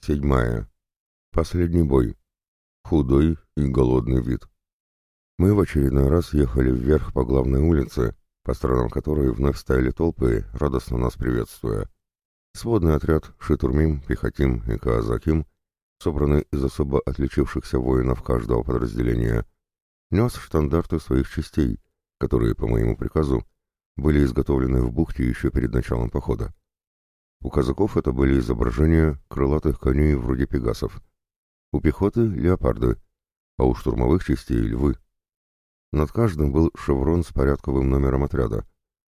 седьмая. Последний бой. Худой и голодный вид. Мы в очередной раз ехали вверх по главной улице, по сторонам которой вновь стояли толпы, радостно нас приветствуя. Сводный отряд Шитурмим, Пехотим и Каазаким, собранный из особо отличившихся воинов каждого подразделения, нес штандарты своих частей, которые, по моему приказу, были изготовлены в бухте еще перед началом похода. У казаков это были изображения крылатых коней вроде пегасов. У пехоты — леопарды, а у штурмовых частей — львы. Над каждым был шеврон с порядковым номером отряда,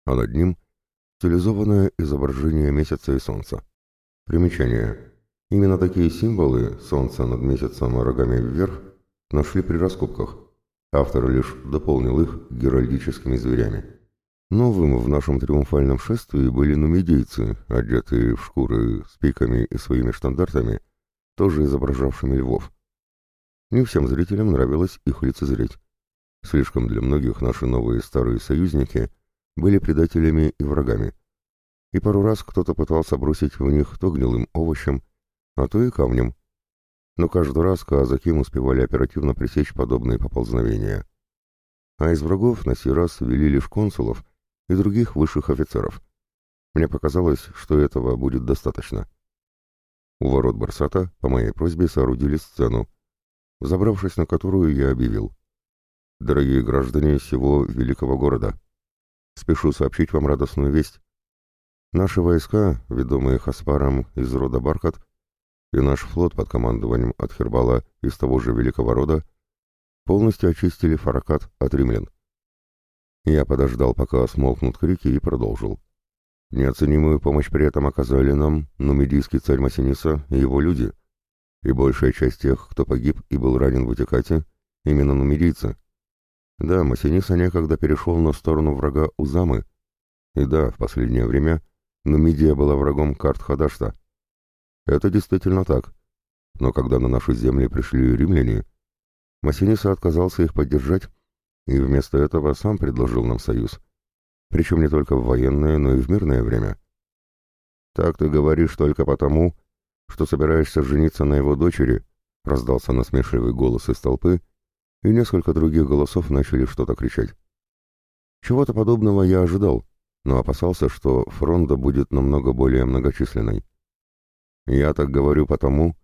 а над ним — стилизованное изображение месяца и солнца. Примечание. Именно такие символы, солнце над месяцем и рогами вверх, нашли при раскопках. Автор лишь дополнил их геральдическими зверями. Новым в нашем триумфальном шествии были нумидийцы, одетые в шкуры с пиками и своими штандартами, тоже изображавшими львов. Не всем зрителям нравилось их лицезреть. Слишком для многих наши новые старые союзники были предателями и врагами. И пару раз кто-то пытался бросить в них то гнилым овощем, а то и камнем. Но каждый раз казаки успевали оперативно пресечь подобные поползновения. А из врагов на сей раз вели лишь консулов — и других высших офицеров. Мне показалось, что этого будет достаточно. У ворот Барсата по моей просьбе соорудили сцену, забравшись на которую я объявил. «Дорогие граждане всего великого города, спешу сообщить вам радостную весть. Наши войска, ведомые Хаспаром из рода Бархат, и наш флот под командованием от Хербала из того же великого рода полностью очистили Фаракат от римлян. Я подождал, пока смолкнут крики, и продолжил. Неоценимую помощь при этом оказали нам нумидийский царь Масиниса и его люди, и большая часть тех, кто погиб и был ранен в Утикате, именно нумидийцы. Да, Масиниса некогда перешел на сторону врага Узамы, и да, в последнее время Нумидия была врагом карт Хадашта. Это действительно так, но когда на наши земли пришли римляне, Масиниса отказался их поддержать и вместо этого сам предложил нам союз. Причем не только в военное, но и в мирное время. «Так ты говоришь только потому, что собираешься жениться на его дочери», раздался насмешливый голос из толпы, и несколько других голосов начали что-то кричать. Чего-то подобного я ожидал, но опасался, что фронта будет намного более многочисленной. Я так говорю потому,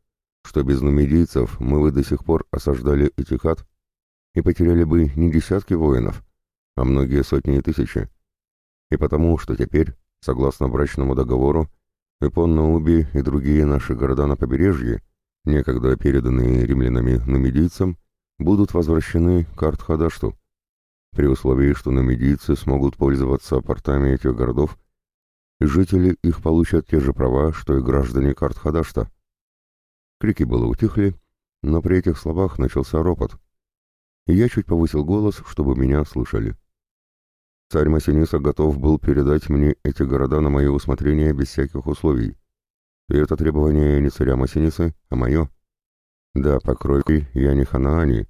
что без нумидийцев мы бы до сих пор осаждали Этихат и потеряли бы не десятки воинов, а многие сотни и тысячи. И потому, что теперь, согласно брачному договору, Эпонна-Уби и другие наши города на побережье, некогда переданные римлянами нумидийцам, будут возвращены к Артхадашту, при условии, что нумидийцы смогут пользоваться портами этих городов, и жители их получат те же права, что и граждане Картхадашта. Крики было утихли, но при этих словах начался ропот, я чуть повысил голос, чтобы меня слышали. Царь Масиниса готов был передать мне эти города на мое усмотрение без всяких условий. И это требование не царя Масинисы, а мое. Да, по крови я не Ханаани.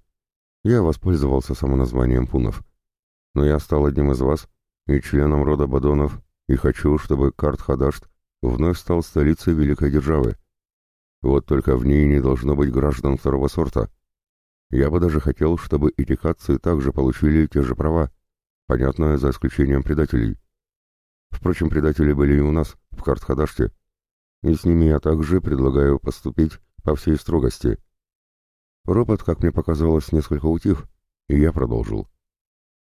Я воспользовался самоназванием пунов. Но я стал одним из вас и членом рода Бадонов, и хочу, чтобы Карт-Хадашт вновь стал столицей великой державы. Вот только в ней не должно быть граждан второго сорта — я бы даже хотел, чтобы этикадцы также получили те же права, понятно, за исключением предателей. Впрочем, предатели были и у нас, в Картхадаште, и с ними я также предлагаю поступить по всей строгости. Ропот, как мне показалось, несколько утих, и я продолжил.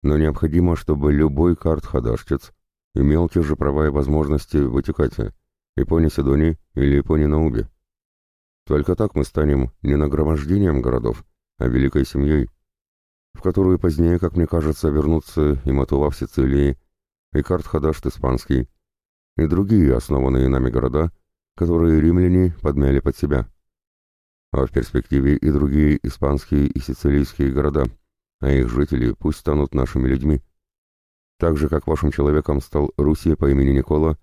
Но необходимо, чтобы любой картхадаштец имел те же права и возможности в Этикате, Японии Сидони или Японии Наубе. Только так мы станем не нагромождением городов, а великой семьей, в которую позднее, как мне кажется, вернутся и Матула в Сицилии, и Картхадашт испанский, и другие основанные нами города, которые римляне подмяли под себя. А в перспективе и другие испанские и сицилийские города, а их жители пусть станут нашими людьми. Так же, как вашим человеком стал Руси по имени Никола,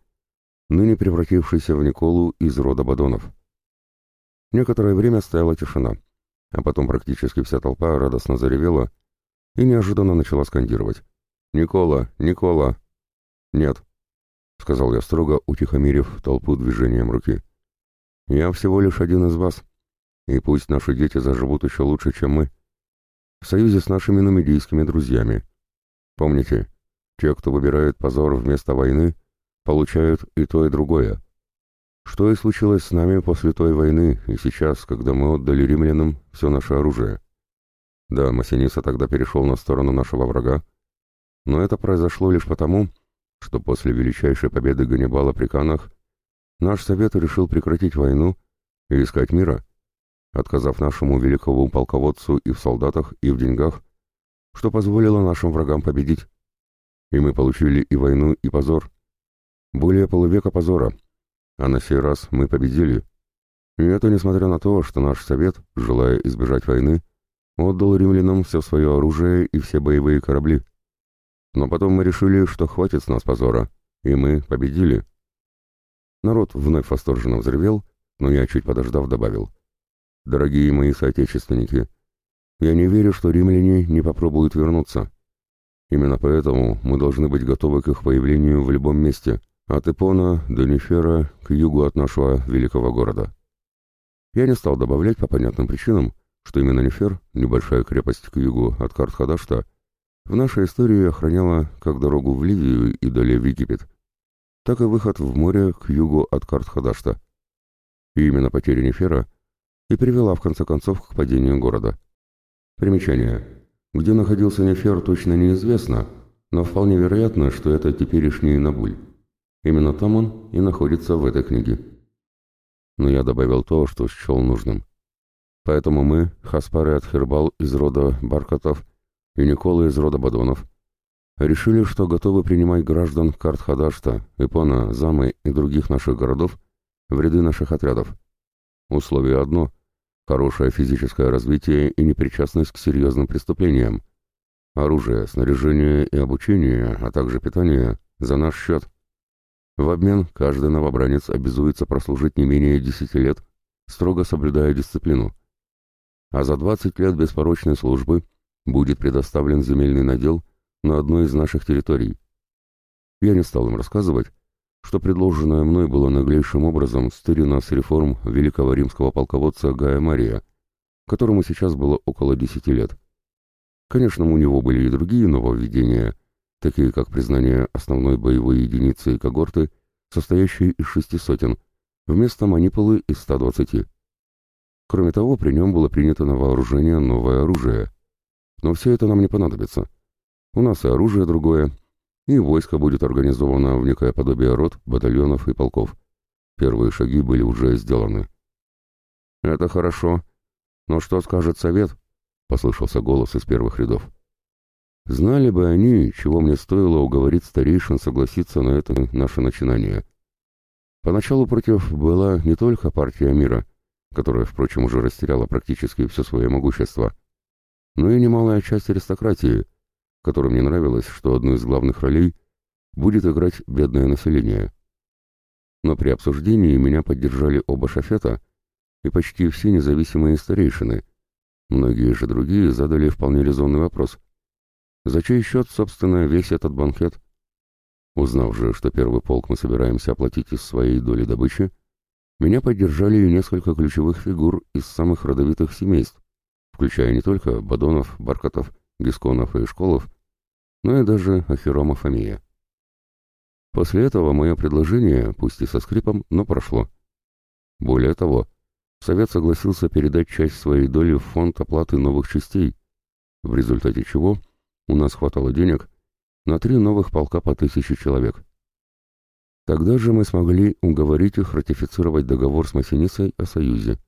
ныне превратившийся в Николу из рода Бадонов. Некоторое время стояла тишина а потом практически вся толпа радостно заревела и неожиданно начала скандировать. «Никола! Никола!» «Нет», — сказал я строго, утихомирив толпу движением руки. Я всего лишь один из вас, и пусть наши дети заживут еще лучше, чем мы, в союзе с нашими нумидийскими друзьями. Помните, те, кто выбирает позор вместо войны, получают и то, и другое. Что и случилось с нами после той войны и сейчас, когда мы отдали римлянам все наше оружие. Да, Масиниса тогда перешел на сторону нашего врага, но это произошло лишь потому, что после величайшей победы Ганнибала при Канах наш совет решил прекратить войну и искать мира, отказав нашему великому полководцу и в солдатах, и в деньгах, что позволило нашим врагам победить. И мы получили и войну, и позор. Более полувека позора, а на сей раз мы победили. И это несмотря на то, что наш совет, желая избежать войны, отдал римлянам все свое оружие и все боевые корабли. Но потом мы решили, что хватит с нас позора, и мы победили. Народ вновь восторженно взревел, но я, чуть подождав, добавил. «Дорогие мои соотечественники, я не верю, что римляне не попробуют вернуться. Именно поэтому мы должны быть готовы к их появлению в любом месте, от Ипона до Нефера к югу от нашего великого города». Я не стал добавлять по понятным причинам, что именно Нефер, небольшая крепость к югу от Картхадашта, в нашей истории охраняла как дорогу в Ливию и далее в Египет, так и выход в море к югу от Картхадашта. И именно потеря Нефера и привела в конце концов к падению города. Примечание. Где находился Нефер, точно неизвестно, но вполне вероятно, что это теперешний Набуль. Именно там он и находится в этой книге. Но я добавил то, что счел нужным. Поэтому мы, Хаспары от Хербал из рода Баркатов и Никола из рода Бадонов, решили, что готовы принимать граждан Картхадашта, Ипона, Замы и других наших городов в ряды наших отрядов. Условие одно – хорошее физическое развитие и непричастность к серьезным преступлениям. Оружие, снаряжение и обучение, а также питание – за наш счет. В обмен каждый новобранец обязуется прослужить не менее 10 лет, строго соблюдая дисциплину. А за 20 лет беспорочной службы будет предоставлен земельный надел на одной из наших территорий. Я не стал им рассказывать, что предложенное мной было наглейшим образом стырено с реформ великого римского полководца Гая Мария, которому сейчас было около десяти лет. Конечно, у него были и другие нововведения, такие как признание основной боевой единицы когорты, состоящей из шести сотен, вместо манипулы из 120. Кроме того, при нем было принято на вооружение новое оружие. Но все это нам не понадобится. У нас и оружие другое, и войско будет организовано в некое подобие рот, батальонов и полков. Первые шаги были уже сделаны. «Это хорошо. Но что скажет совет?» — послышался голос из первых рядов. Знали бы они, чего мне стоило уговорить старейшин согласиться на это наше начинание. Поначалу против была не только партия мира, которая, впрочем, уже растеряла практически все свое могущество, но и немалая часть аристократии, которым не нравилось, что одну из главных ролей будет играть бедное население. Но при обсуждении меня поддержали оба шафета и почти все независимые старейшины. Многие же другие задали вполне резонный вопрос. За чей счет, собственно, весь этот банкет? Узнав же, что первый полк мы собираемся оплатить из своей доли добычи, меня поддержали и несколько ключевых фигур из самых родовитых семейств, включая не только Бадонов, Баркатов, Гисконов и Школов, но и даже Ахирома Фомия. После этого мое предложение, пусть и со скрипом, но прошло. Более того, Совет согласился передать часть своей доли в фонд оплаты новых частей, в результате чего у нас хватало денег на три новых полка по тысяче человек. Тогда же мы смогли уговорить их ратифицировать договор с Массинисой о союзе.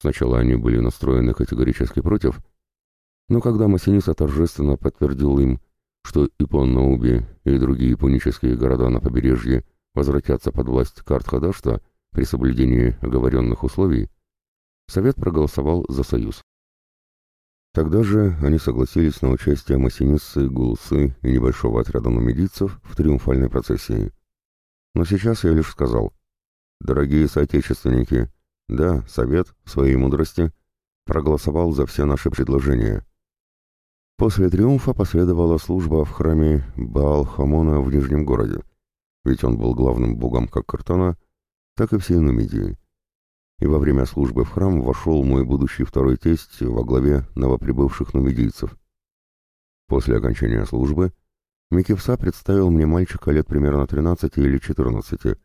Сначала они были настроены категорически против, но когда Массиниса торжественно подтвердил им, что Ипон-Науби и другие пунические города на побережье возвратятся под власть Картхадашта при соблюдении оговоренных условий, Совет проголосовал за союз. Тогда же они согласились на участие Массиниссы, Гулсы и небольшого отряда нумидийцев в триумфальной процессии. Но сейчас я лишь сказал, дорогие соотечественники, да, Совет, в своей мудрости, проголосовал за все наши предложения. После триумфа последовала служба в храме Баал-Хамона в Нижнем городе, ведь он был главным богом как Картана, так и всей Нумидии. И во время службы в храм вошел мой будущий второй тесть во главе новоприбывших нумидийцев. После окончания службы Микевса представил мне мальчика лет примерно 13 или 14.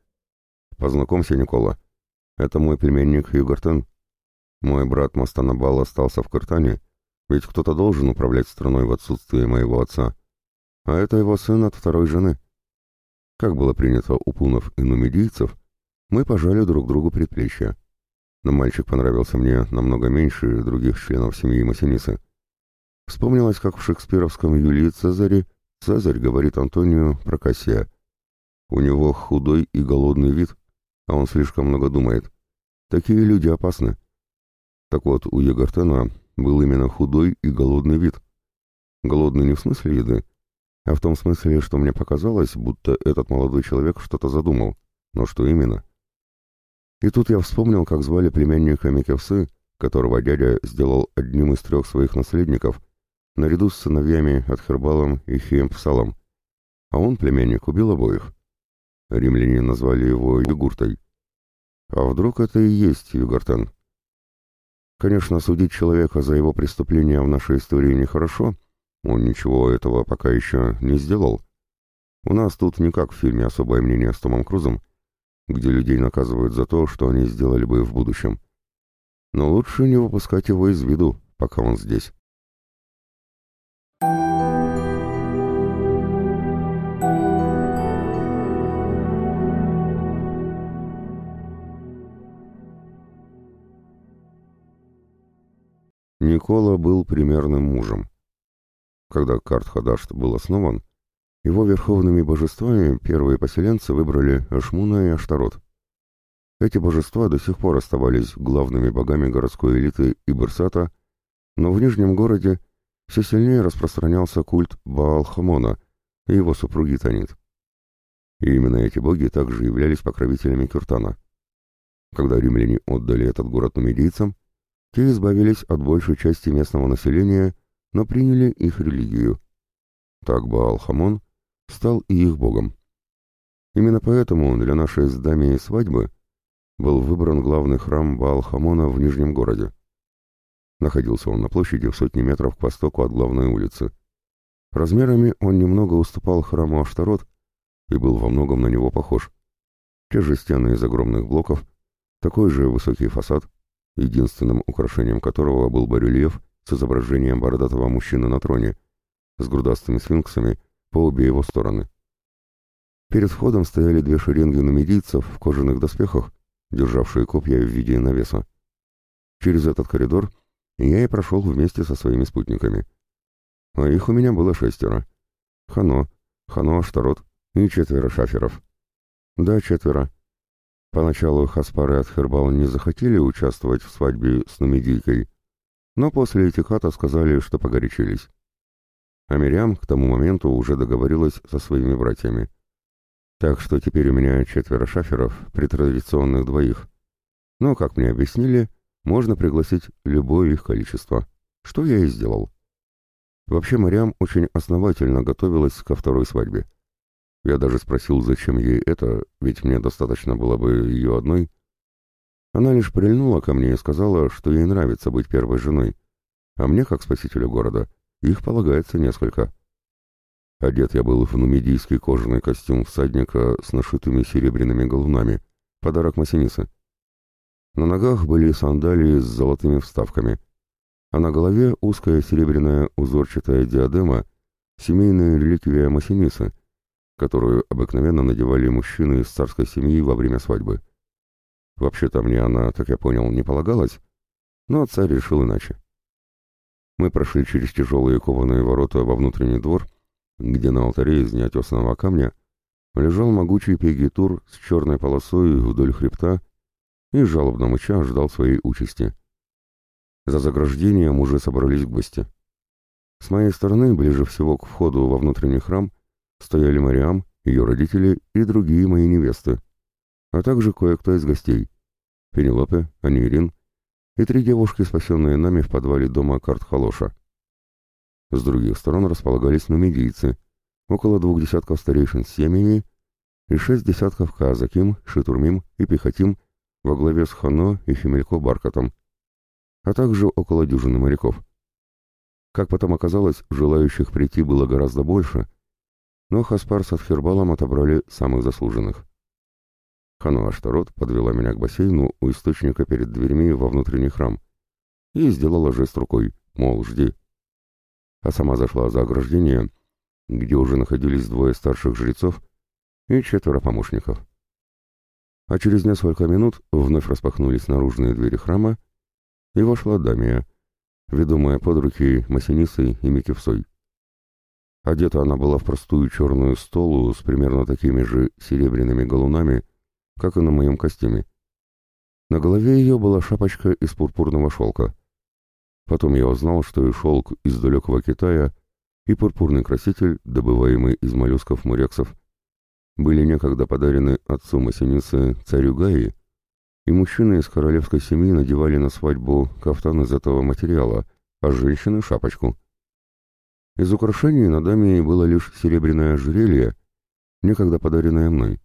«Познакомься, Никола. Это мой племянник Югартен. Мой брат Мастанабал остался в Картане, ведь кто-то должен управлять страной в отсутствие моего отца. А это его сын от второй жены. Как было принято у пунов и нумидийцев, мы пожали друг другу предплечья. Но мальчик понравился мне намного меньше других членов семьи Масинисы. Вспомнилось, как в шекспировском Юлии Цезаре Цезарь говорит Антонию про Кассия. У него худой и голодный вид, а он слишком много думает. Такие люди опасны. Так вот, у Егортена был именно худой и голодный вид. Голодный не в смысле еды, а в том смысле, что мне показалось, будто этот молодой человек что-то задумал. Но что именно? И тут я вспомнил, как звали племянника Микевсы, которого дядя сделал одним из трех своих наследников, наряду с сыновьями Атхербалом и Хиемпсалом. А он, племянник, убил обоих. Римляне назвали его Югуртой. А вдруг это и есть Югартен? Конечно, судить человека за его преступления в нашей истории нехорошо, он ничего этого пока еще не сделал. У нас тут не как в фильме «Особое мнение» с Томом Крузом, где людей наказывают за то, что они сделали бы в будущем. Но лучше не выпускать его из виду, пока он здесь. Никола был примерным мужем. Когда Карт-Хадашт был основан, его верховными божествами первые поселенцы выбрали Ашмуна и Аштарот. Эти божества до сих пор оставались главными богами городской элиты Иберсата, но в Нижнем городе все сильнее распространялся культ Баал-Хамона и его супруги Танит. И именно эти боги также являлись покровителями Кюртана. Когда римляне отдали этот город нумидийцам, те избавились от большей части местного населения, но приняли их религию. Так Баал-Хамон стал и их богом. Именно поэтому для нашей с Дамией свадьбы был выбран главный храм Баал-Хамона в Нижнем городе. Находился он на площади в сотни метров к востоку от главной улицы. Размерами он немного уступал храму Аштарот и был во многом на него похож. Те же стены из огромных блоков, такой же высокий фасад, единственным украшением которого был барельеф с изображением бородатого мужчины на троне, с грудастыми сфинксами по обе его стороны. Перед входом стояли две шеренги нумидийцев в кожаных доспехах, державшие копья в виде навеса. Через этот коридор я и прошел вместе со своими спутниками. А их у меня было шестеро. Хано, Хано Аштарот и четверо шаферов. Да, четверо. Поначалу Хаспар и Атхербал не захотели участвовать в свадьбе с нумидийкой, но после этиката сказали, что погорячились. А Мириам к тому моменту уже договорилась со своими братьями. Так что теперь у меня четверо шаферов при традиционных двоих. Но, как мне объяснили, можно пригласить любое их количество, что я и сделал. Вообще Мариам очень основательно готовилась ко второй свадьбе. Я даже спросил, зачем ей это, ведь мне достаточно было бы ее одной. Она лишь прильнула ко мне и сказала, что ей нравится быть первой женой, а мне, как спасителю города, их полагается несколько. Одет я был в нумидийский кожаный костюм всадника с нашитыми серебряными галунами, подарок Масинисы. На ногах были сандалии с золотыми вставками, а на голове узкая серебряная узорчатая диадема, семейная реликвия Масинисы, которую обыкновенно надевали мужчины из царской семьи во время свадьбы. Вообще-то мне она, так я понял, не полагалась, но царь решил иначе. Мы прошли через тяжелые кованые ворота во внутренний двор, где на алтаре из неотесанного камня лежал могучий пегитур с черной полосой вдоль хребта и жалобно мыча ждал своей участи. За заграждением уже собрались гости. С моей стороны, ближе всего к входу во внутренний храм, стояли Мариам, ее родители и другие мои невесты, а также кое-кто из гостей — Пенелопе, Анирин и три девушки, спасенные нами в подвале дома Картхалоша. С других сторон располагались нумидийцы, около двух десятков старейшин с семьями и шесть десятков казаким, шитурмим и пехотим, во главе с Хано и Химелько Баркотом, а также около дюжины моряков. Как потом оказалось, желающих прийти было гораздо больше, но Хаспар с Атхербалом отобрали самых заслуженных. Хану Аштарот подвела меня к бассейну у источника перед дверьми во внутренний храм и сделала жест рукой, мол, жди. А сама зашла за ограждение, где уже находились двое старших жрецов и четверо помощников. А через несколько минут вновь распахнулись наружные двери храма, и вошла Дамия, ведомая под руки Масинисой и Микевсой. Одета она была в простую черную столу с примерно такими же серебряными галунами, как и на моем костюме. На голове ее была шапочка из пурпурного шелка. Потом я узнал, что и шелк из далекого Китая, и пурпурный краситель, добываемый из моллюсков мурексов, были некогда подарены отцу Масеницы царю Гаи, и мужчины из королевской семьи надевали на свадьбу кафтан из этого материала, а женщины — шапочку. Из украшений на даме было лишь серебряное ожерелье, некогда подаренное мной.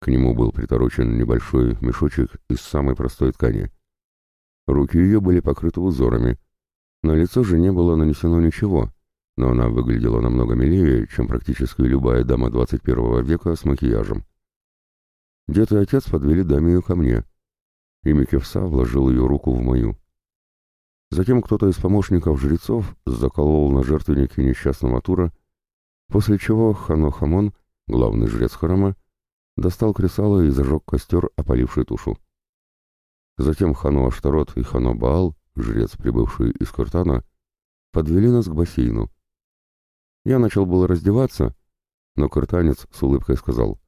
К нему был приторочен небольшой мешочек из самой простой ткани. Руки ее были покрыты узорами. На лицо же не было нанесено ничего, но она выглядела намного милее, чем практически любая дама 21 века с макияжем. Дед и отец подвели дамию ко мне, и Микевса вложил ее руку в мою. Затем кто-то из помощников жрецов заколол на жертвеннике несчастного Тура, после чего Хано Хамон, главный жрец храма, достал кресало и зажег костер, опаливший тушу. Затем Хану Аштарот и Хано Баал, жрец, прибывший из Куртана, подвели нас к бассейну. Я начал было раздеваться, но картанец с улыбкой сказал,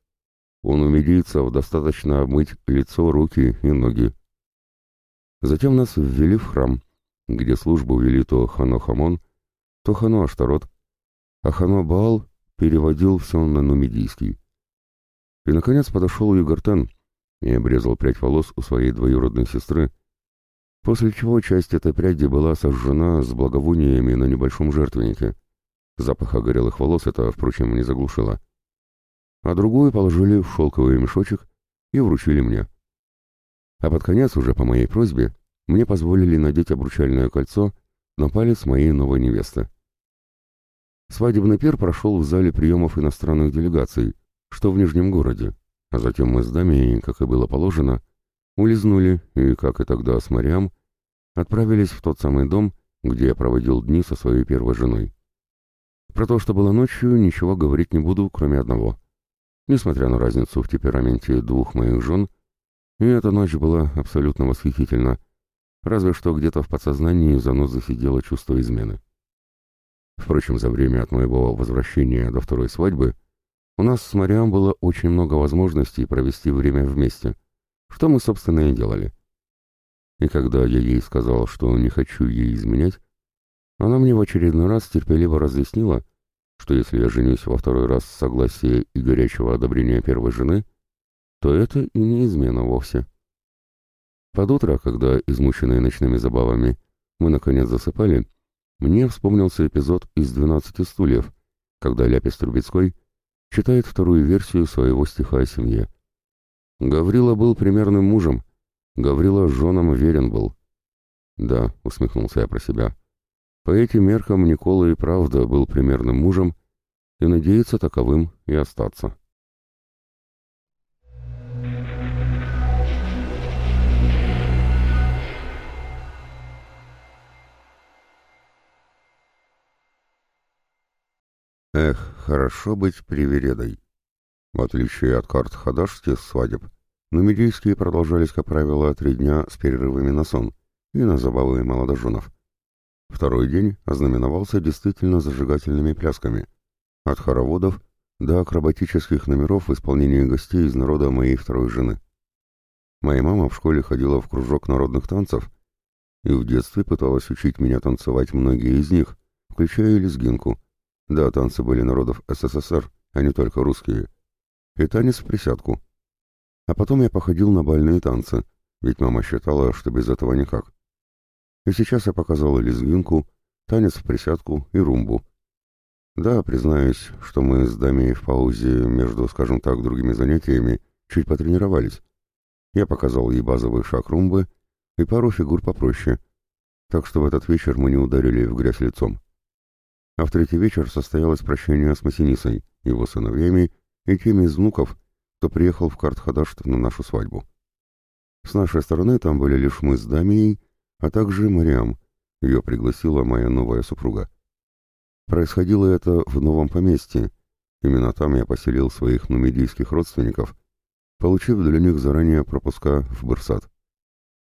«Он у медийцев достаточно обмыть лицо, руки и ноги». Затем нас ввели в храм, где службу вели то Хано Хамон, то Хано Аштарот, а Хано Баал переводил все на нумидийский. И, наконец, подошел Югартен и обрезал прядь волос у своей двоюродной сестры, после чего часть этой пряди была сожжена с благовониями на небольшом жертвеннике. Запаха горелых волос это, впрочем, не заглушило. А другую положили в шелковый мешочек и вручили мне. А под конец, уже по моей просьбе, мне позволили надеть обручальное кольцо на палец моей новой невесты. Свадебный пир прошел в зале приемов иностранных делегаций, что в Нижнем городе, а затем мы с Дамией, как и было положено, улизнули и, как и тогда с Мариам, отправились в тот самый дом, где я проводил дни со своей первой женой. Про то, что было ночью, ничего говорить не буду, кроме одного. Несмотря на разницу в темпераменте двух моих жен, и эта ночь была абсолютно восхитительна, разве что где-то в подсознании занос засидело чувство измены. Впрочем, за время от моего возвращения до второй свадьбы у нас с Мариам было очень много возможностей провести время вместе, что мы, собственно, и делали. И когда я ей сказал, что не хочу ей изменять, она мне в очередной раз терпеливо разъяснила, что если я женюсь во второй раз с согласия и горячего одобрения первой жены, то это и не измена вовсе. Под утро, когда, измученные ночными забавами, мы наконец засыпали, мне вспомнился эпизод из «Двенадцати стульев», когда Ляпис Трубецкой читает вторую версию своего стиха о семье. Гаврила был примерным мужем, Гаврила женам верен был. Да, усмехнулся я про себя. По этим меркам Никола и правда был примерным мужем и надеется таковым и остаться. Эх, хорошо быть привередой. В отличие от карт хадашских свадеб, нумидийские продолжались, как правило, три дня с перерывами на сон и на забавы молодоженов. Второй день ознаменовался действительно зажигательными плясками, от хороводов до акробатических номеров в исполнении гостей из народа моей второй жены. Моя мама в школе ходила в кружок народных танцев и в детстве пыталась учить меня танцевать многие из них, включая лезгинку — да, танцы были народов СССР, а не только русские. И танец в присядку. А потом я походил на бальные танцы, ведь мама считала, что без этого никак. И сейчас я показал лезгинку, танец в присядку и румбу. Да, признаюсь, что мы с Дамией в паузе между, скажем так, другими занятиями чуть потренировались. Я показал ей базовый шаг румбы и пару фигур попроще, так что в этот вечер мы не ударили в грязь лицом. А в третий вечер состоялось прощение с Масинисой, его сыновьями и теми из внуков, кто приехал в Картхадашт на нашу свадьбу. С нашей стороны там были лишь мы с Дамией, а также Мариам. Ее пригласила моя новая супруга. Происходило это в новом поместье. Именно там я поселил своих нумидийских родственников, получив для них заранее пропуска в Барсат.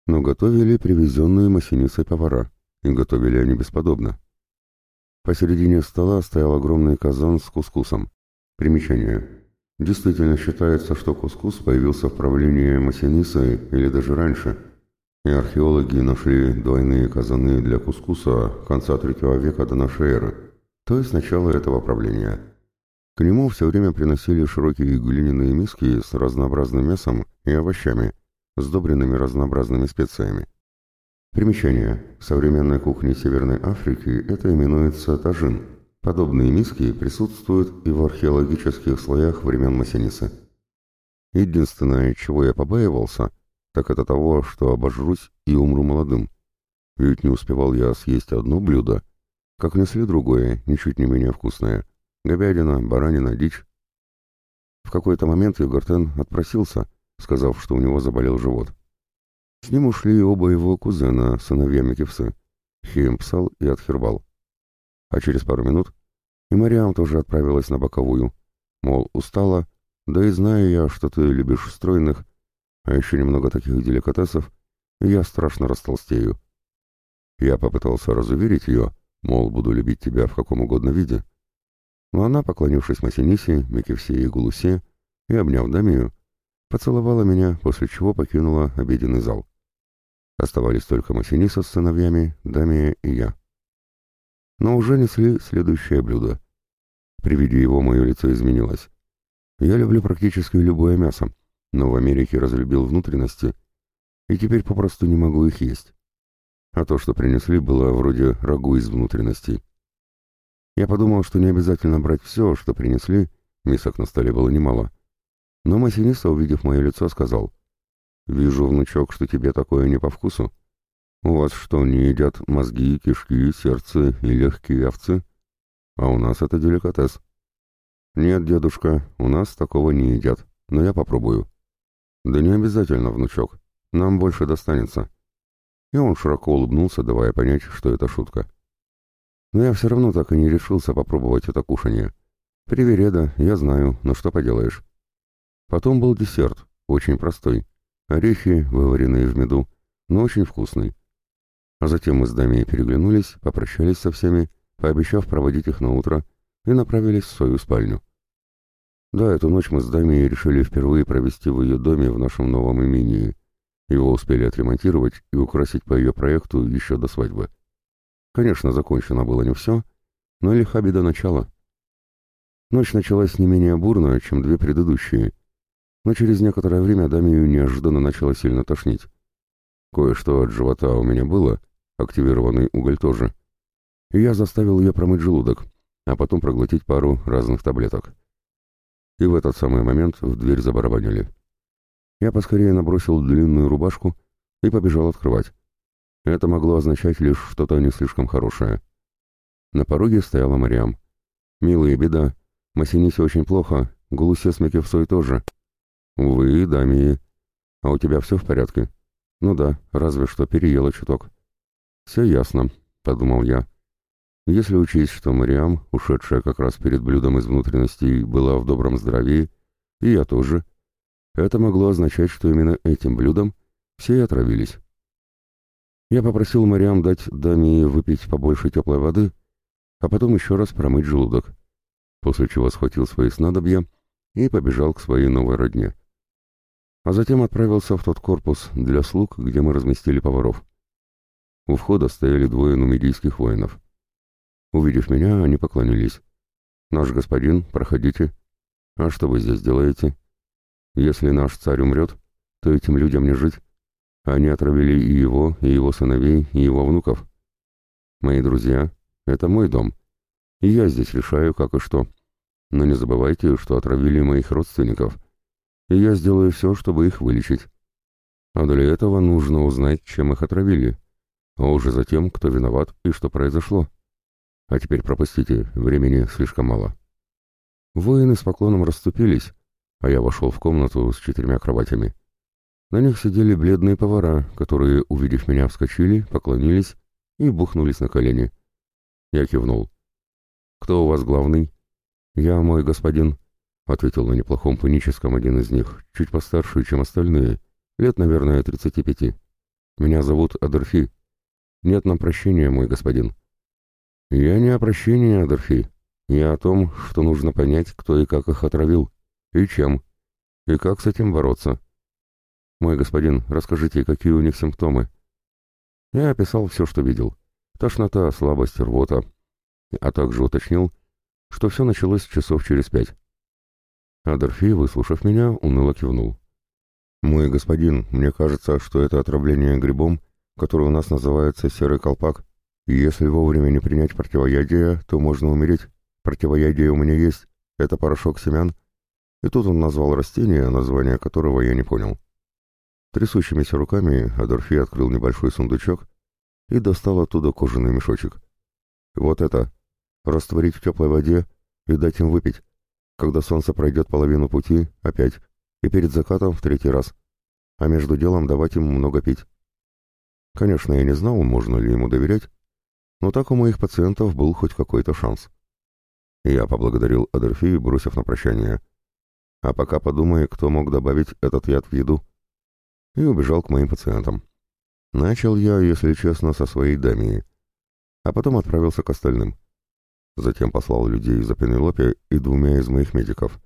Но готовили привезенные масиницей повара, и готовили они бесподобно. Посередине стола стоял огромный казан с кускусом. Примечание. Действительно считается, что кускус появился в правлении Масинисы или даже раньше, и археологи нашли двойные казаны для кускуса конца третьего века до нашей эры, то есть начала этого правления. К нему все время приносили широкие глиняные миски с разнообразным мясом и овощами, сдобренными разнообразными специями. Примечание. В современной кухне Северной Африки это именуется тажин – Подобные миски присутствуют и в археологических слоях времен Масянисы. Единственное, чего я побаивался, так это того, что обожрусь и умру молодым. Ведь не успевал я съесть одно блюдо, как несли другое, ничуть не менее вкусное. Говядина, баранина, дичь. В какой-то момент Югартен отпросился, сказав, что у него заболел живот. С ним ушли оба его кузена, сыновья Микевсы, Хиемпсал и Атхербал. А через пару минут и Мариам тоже отправилась на боковую. Мол, устала, да и знаю я, что ты любишь стройных, а еще немного таких деликатесов, и я страшно растолстею. Я попытался разуверить ее, мол, буду любить тебя в каком угодно виде. Но она, поклонившись Масинисе, Микевсе и Гулусе и обняв Дамию, поцеловала меня, после чего покинула обеденный зал. Оставались только Масиниса с сыновьями, Дамия и я но уже несли следующее блюдо. При виде его мое лицо изменилось. Я люблю практически любое мясо, но в Америке разлюбил внутренности, и теперь попросту не могу их есть. А то, что принесли, было вроде рагу из внутренностей. Я подумал, что не обязательно брать все, что принесли, мисок на столе было немало. Но Масиниса, увидев мое лицо, сказал, «Вижу, внучок, что тебе такое не по вкусу. У вас что, не едят мозги, кишки, сердце и легкие овцы? А у нас это деликатес. Нет, дедушка, у нас такого не едят, но я попробую. Да не обязательно, внучок, нам больше достанется. И он широко улыбнулся, давая понять, что это шутка. Но я все равно так и не решился попробовать это кушанье. Привереда, я знаю, но что поделаешь. Потом был десерт, очень простой. Орехи, вываренные в меду, но очень вкусный. А затем мы с Дамией переглянулись, попрощались со всеми, пообещав проводить их на утро, и направились в свою спальню. Да, эту ночь мы с Дамией решили впервые провести в ее доме в нашем новом имении. Его успели отремонтировать и украсить по ее проекту еще до свадьбы. Конечно, закончено было не все, но лиха беда начала. Ночь началась не менее бурно, чем две предыдущие, но через некоторое время Дамию неожиданно начало сильно тошнить. Кое-что от живота у меня было, активированный уголь тоже. И я заставил ее промыть желудок, а потом проглотить пару разных таблеток. И в этот самый момент в дверь забарабанили. Я поскорее набросил длинную рубашку и побежал открывать. Это могло означать лишь что-то не слишком хорошее. На пороге стояла Мариам. «Милая беда. Масинисе очень плохо, Гулусе с Мекевсой тоже. Увы, дамии. А у тебя все в порядке?» «Ну да, разве что переела чуток». «Все ясно», — подумал я. Если учесть, что Мариам, ушедшая как раз перед блюдом из внутренностей, была в добром здравии, и я тоже, это могло означать, что именно этим блюдом все и отравились. Я попросил Мариам дать даме выпить побольше теплой воды, а потом еще раз промыть желудок, после чего схватил свои снадобья и побежал к своей новой родне. А затем отправился в тот корпус для слуг, где мы разместили поваров. У входа стояли двое нумидийских воинов. Увидев меня, они поклонились. «Наш господин, проходите. А что вы здесь делаете? Если наш царь умрет, то этим людям не жить. Они отравили и его, и его сыновей, и его внуков. Мои друзья, это мой дом, и я здесь решаю, как и что. Но не забывайте, что отравили моих родственников, и я сделаю все, чтобы их вылечить. А для этого нужно узнать, чем их отравили, а уже затем, кто виноват и что произошло. А теперь пропустите, времени слишком мало. Воины с поклоном расступились, а я вошел в комнату с четырьмя кроватями. На них сидели бледные повара, которые, увидев меня, вскочили, поклонились и бухнулись на колени. Я кивнул. «Кто у вас главный?» «Я мой господин», — ответил на неплохом паническом один из них, чуть постарше, чем остальные, лет, наверное, тридцати пяти. «Меня зовут Адерфи. Нет нам прощения, мой господин». «Я не о прощении, Адерфи. Я о том, что нужно понять, кто и как их отравил, и чем, и как с этим бороться. Мой господин, расскажите, какие у них симптомы?» Я описал все, что видел. Тошнота, слабость, рвота. А также уточнил, что все началось часов через пять. Адерфи, выслушав меня, уныло кивнул. «Мой господин, мне кажется, что это отравление грибом, который у нас называется серый колпак, и если вовремя не принять противоядие, то можно умереть. Противоядие у меня есть, это порошок семян». И тут он назвал растение, название которого я не понял. Трясущимися руками Адорфи открыл небольшой сундучок и достал оттуда кожаный мешочек. «Вот это! Растворить в теплой воде и дать им выпить. Когда солнце пройдет половину пути, опять, и перед закатом в третий раз. А между делом давать им много пить». Конечно, я не знал, можно ли ему доверять, но так у моих пациентов был хоть какой-то шанс. Я поблагодарил Адерфи, бросив на прощание. А пока подумай, кто мог добавить этот яд в еду. И убежал к моим пациентам. Начал я, если честно, со своей дамии, а потом отправился к остальным. Затем послал людей за Пенелопе и двумя из моих медиков.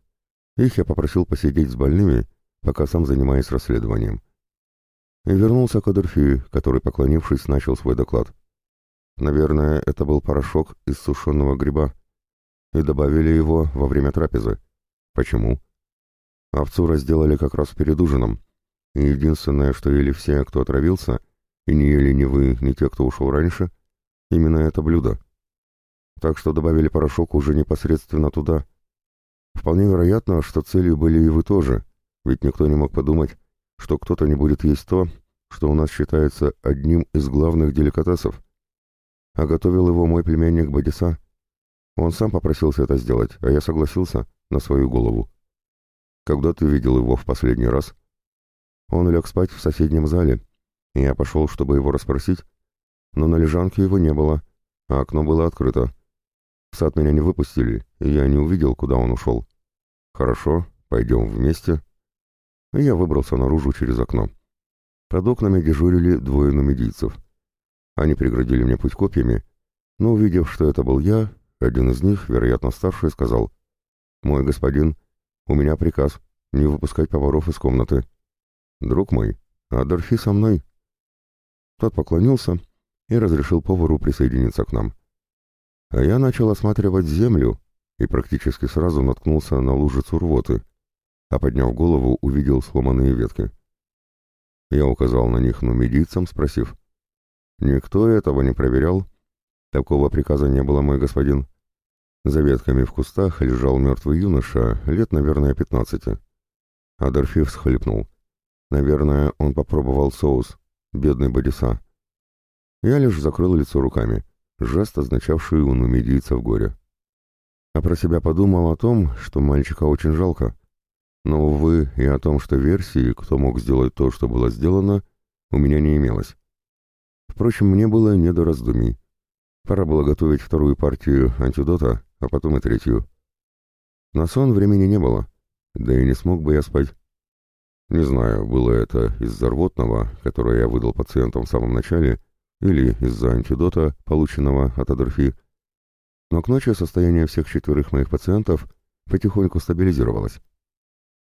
Их я попросил посидеть с больными, пока сам занимаюсь расследованием. И вернулся к Адерфи, который, поклонившись, начал свой доклад. Наверное, это был порошок из сушеного гриба, и добавили его во время трапезы. Почему? Овцу разделали как раз перед ужином, и единственное, что ели все, кто отравился, и не ели ни вы, ни те, кто ушел раньше, именно это блюдо. Так что добавили порошок уже непосредственно туда. Вполне вероятно, что целью были и вы тоже, ведь никто не мог подумать, что кто-то не будет есть то, что у нас считается одним из главных деликатесов. А готовил его мой племянник Бодиса. Он сам попросился это сделать, а я согласился на свою голову. Когда ты видел его в последний раз? Он лег спать в соседнем зале. Я пошел, чтобы его расспросить, но на лежанке его не было, а окно было открыто. Сад меня не выпустили, и я не увидел, куда он ушел. Хорошо, пойдем вместе. И я выбрался наружу через окно. Под окнами дежурили двое нумидийцев. Они преградили мне путь копьями, но, увидев, что это был я, один из них, вероятно старший, сказал, «Мой господин, у меня приказ не выпускать поваров из комнаты. Друг мой, Адольфи со мной». Тот поклонился и разрешил повару присоединиться к нам. А я начал осматривать землю и практически сразу наткнулся на лужицу рвоты, а подняв голову, увидел сломанные ветки. Я указал на них нумидийцам, спросив, «Никто этого не проверял?» «Такого приказа не было, мой господин». За ветками в кустах лежал мертвый юноша, лет, наверное, пятнадцати. Адольфи всхлипнул. Наверное, он попробовал соус. Бедный Бодиса. Я лишь закрыл лицо руками, жест, означавший у нумидийцев горе. А про себя подумал о том, что мальчика очень жалко. Но, увы, и о том, что версии, кто мог сделать то, что было сделано, у меня не имелось. Впрочем, мне было не до раздумий. Пора было готовить вторую партию антидота, а потом и третью. На сон времени не было, да и не смог бы я спать. Не знаю, было это из-за рвотного, которое я выдал пациентам в самом начале, или из-за антидота, полученного от Адорфи. Но к ночи состояние всех четверых моих пациентов потихоньку стабилизировалось.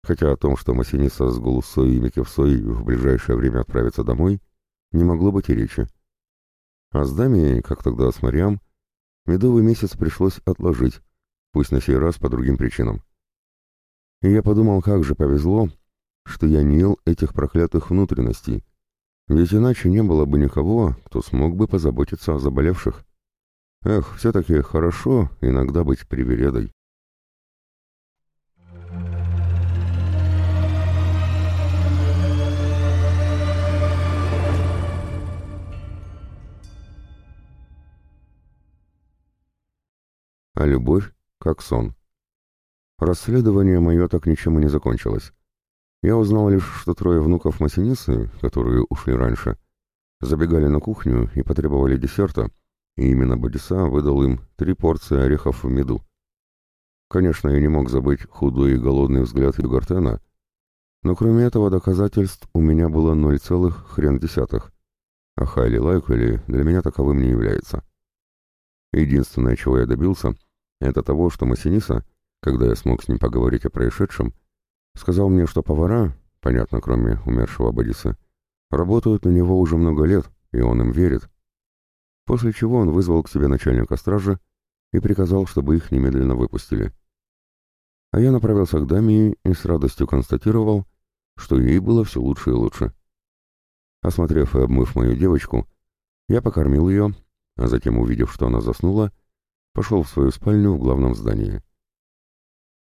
Хотя о том, что Масиниса с Гулусой и Микевсой в ближайшее время отправятся домой, не могло быть и речи. А с Дамией, как тогда с Мариам, медовый месяц пришлось отложить, пусть на сей раз по другим причинам. И я подумал, как же повезло, что я не ел этих проклятых внутренностей, ведь иначе не было бы никого, кто смог бы позаботиться о заболевших. Эх, все-таки хорошо иногда быть привередой. А любовь как сон. Расследование мое так ничем и не закончилось. Я узнал лишь, что трое внуков Масинисы, которые ушли раньше, забегали на кухню и потребовали десерта, и именно Бодиса выдал им три порции орехов в меду. Конечно, я не мог забыть худой и голодный взгляд Югартена, но кроме этого доказательств у меня было ноль целых хрен десятых, а Хайли Лайквели для меня таковым не является. Единственное, чего я добился, это того, что Масиниса, когда я смог с ним поговорить о происшедшем, сказал мне, что повара, понятно, кроме умершего Бодиса, работают на него уже много лет, и он им верит. После чего он вызвал к себе начальника стражи и приказал, чтобы их немедленно выпустили. А я направился к даме и с радостью констатировал, что ей было все лучше и лучше. Осмотрев и обмыв мою девочку, я покормил ее, а затем, увидев, что она заснула, пошел в свою спальню в главном здании.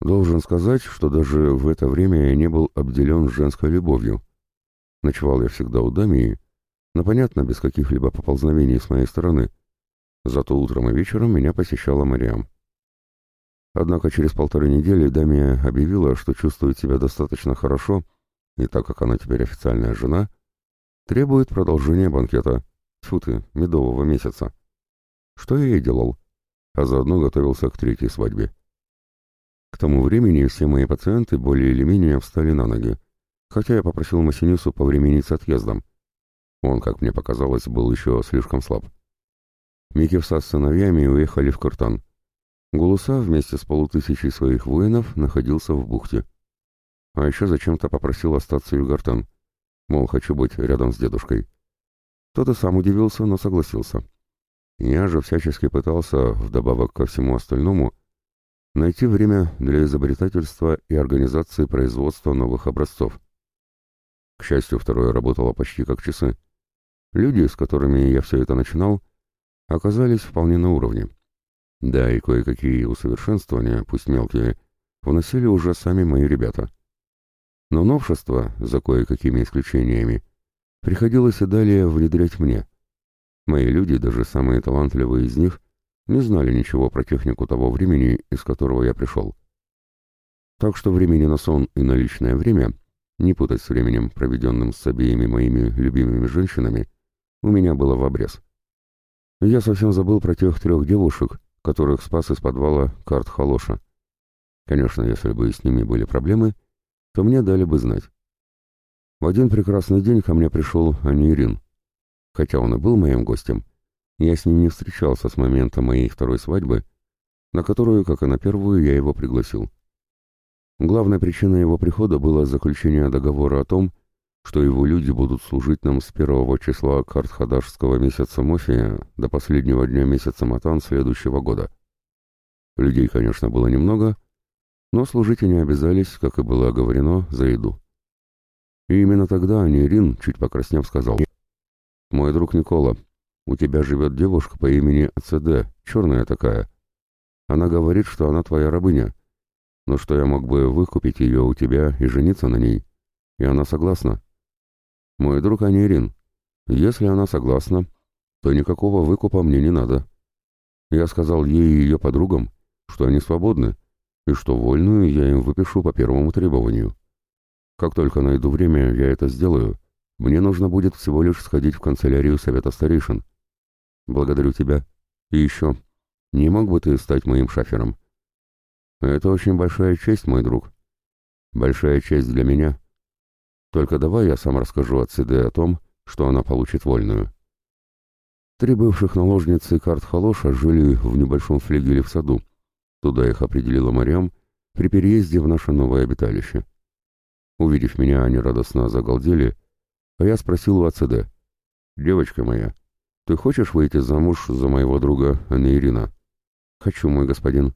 Должен сказать, что даже в это время я не был обделен женской любовью. Ночевал я всегда у Дамии, но, понятно, без каких-либо поползновений с моей стороны. Зато утром и вечером меня посещала Мариам. Однако через полторы недели Дамия объявила, что чувствует себя достаточно хорошо, и так как она теперь официальная жена, требует продолжения банкета, тьфу ты, медового месяца. Что я и делал, а заодно готовился к третьей свадьбе. К тому времени все мои пациенты более или менее встали на ноги, хотя я попросил Масинису повременить с отъездом. Он, как мне показалось, был еще слишком слаб. Микевса с сыновьями уехали в Картан. Гулуса вместе с полутысячей своих воинов находился в бухте. А еще зачем-то попросил остаться Югартан. Мол, хочу быть рядом с дедушкой. Тот и сам удивился, но согласился. Я же всячески пытался, вдобавок ко всему остальному, найти время для изобретательства и организации производства новых образцов. К счастью, второе работало почти как часы. Люди, с которыми я все это начинал, оказались вполне на уровне. Да, и кое-какие усовершенствования, пусть мелкие, вносили уже сами мои ребята. Но новшества, за кое-какими исключениями, приходилось и далее внедрять мне. Мои люди, даже самые талантливые из них, не знали ничего про технику того времени, из которого я пришел. Так что времени на сон и на личное время, не путать с временем, проведенным с обеими моими любимыми женщинами, у меня было в обрез. Я совсем забыл про тех трех девушек, которых спас из подвала карт Халоша. Конечно, если бы с ними были проблемы, то мне дали бы знать. В один прекрасный день ко мне пришел Анирин. Хотя он и был моим гостем, я с ним не встречался с момента моей второй свадьбы, на которую, как и на первую, я его пригласил. Главной причиной его прихода было заключение договора о том, что его люди будут служить нам с первого числа картхадашского месяца Мофия до последнего дня месяца Матан следующего года. Людей, конечно, было немного, но служить они обязались, как и было оговорено, за еду. И именно тогда Анирин, чуть покраснев, сказал, «Мой друг Никола, у тебя живет девушка по имени ЦД, черная такая. Она говорит, что она твоя рабыня, но что я мог бы выкупить ее у тебя и жениться на ней. И она согласна. Мой друг Анирин, если она согласна, то никакого выкупа мне не надо. Я сказал ей и ее подругам, что они свободны, и что вольную я им выпишу по первому требованию. Как только найду время, я это сделаю. Мне нужно будет всего лишь сходить в канцелярию Совета Старейшин. Благодарю тебя. И еще, не мог бы ты стать моим шафером? Это очень большая честь, мой друг. Большая честь для меня. Только давай я сам расскажу от Циды о том, что она получит вольную. Три бывших наложницы карт Халоша жили в небольшом флигеле в саду. Туда их определила Мариам при переезде в наше новое обиталище. Увидев меня, они радостно загалдели, а я спросил у АЦД. «Девочка моя, ты хочешь выйти замуж за моего друга Анеирина?» «Хочу, мой господин».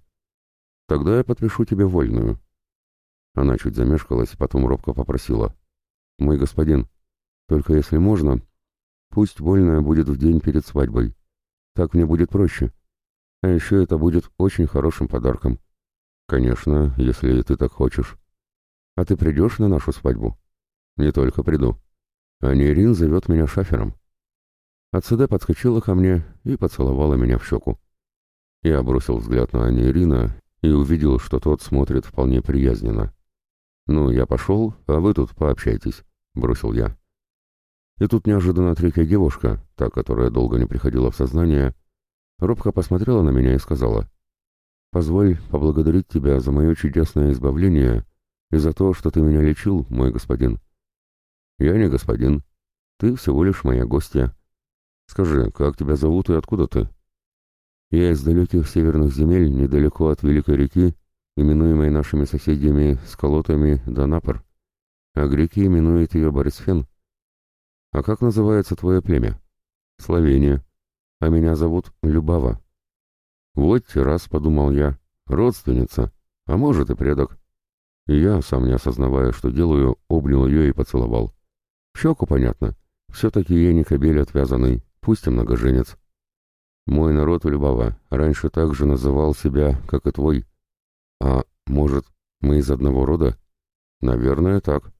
«Тогда я подпишу тебе вольную». Она чуть замешкалась, потом робко попросила. «Мой господин, только если можно, пусть вольная будет в день перед свадьбой. Так мне будет проще. А еще это будет очень хорошим подарком. Конечно, если ты так хочешь. А ты придешь на нашу свадьбу? Не только приду. Анирин зовет меня шафером. А ЦД подскочила ко мне и поцеловала меня в щеку. Я бросил взгляд на Анирина и увидел, что тот смотрит вполне приязненно. «Ну, я пошел, а вы тут пообщайтесь», — бросил я. И тут неожиданно третья девушка, та, которая долго не приходила в сознание, робко посмотрела на меня и сказала, «Позволь поблагодарить тебя за мое чудесное избавление и за то, что ты меня лечил, мой господин». «Я не господин. Ты всего лишь моя гостья. Скажи, как тебя зовут и откуда ты?» «Я из далеких северных земель, недалеко от Великой реки, именуемой нашими соседями Сколотами Донапор, а греки именуют ее Борисфен». «А как называется твое племя?» «Словения. А меня зовут Любава». «Вот раз», — подумал я, — «родственница, а может и предок». И я, сам не осознавая, что делаю, обнял ее и поцеловал. щеку понятно. Все-таки я не кобель отвязанный, пусть и многоженец. Мой народ Любава раньше также называл себя, как и твой. А может, мы из одного рода? Наверное, так.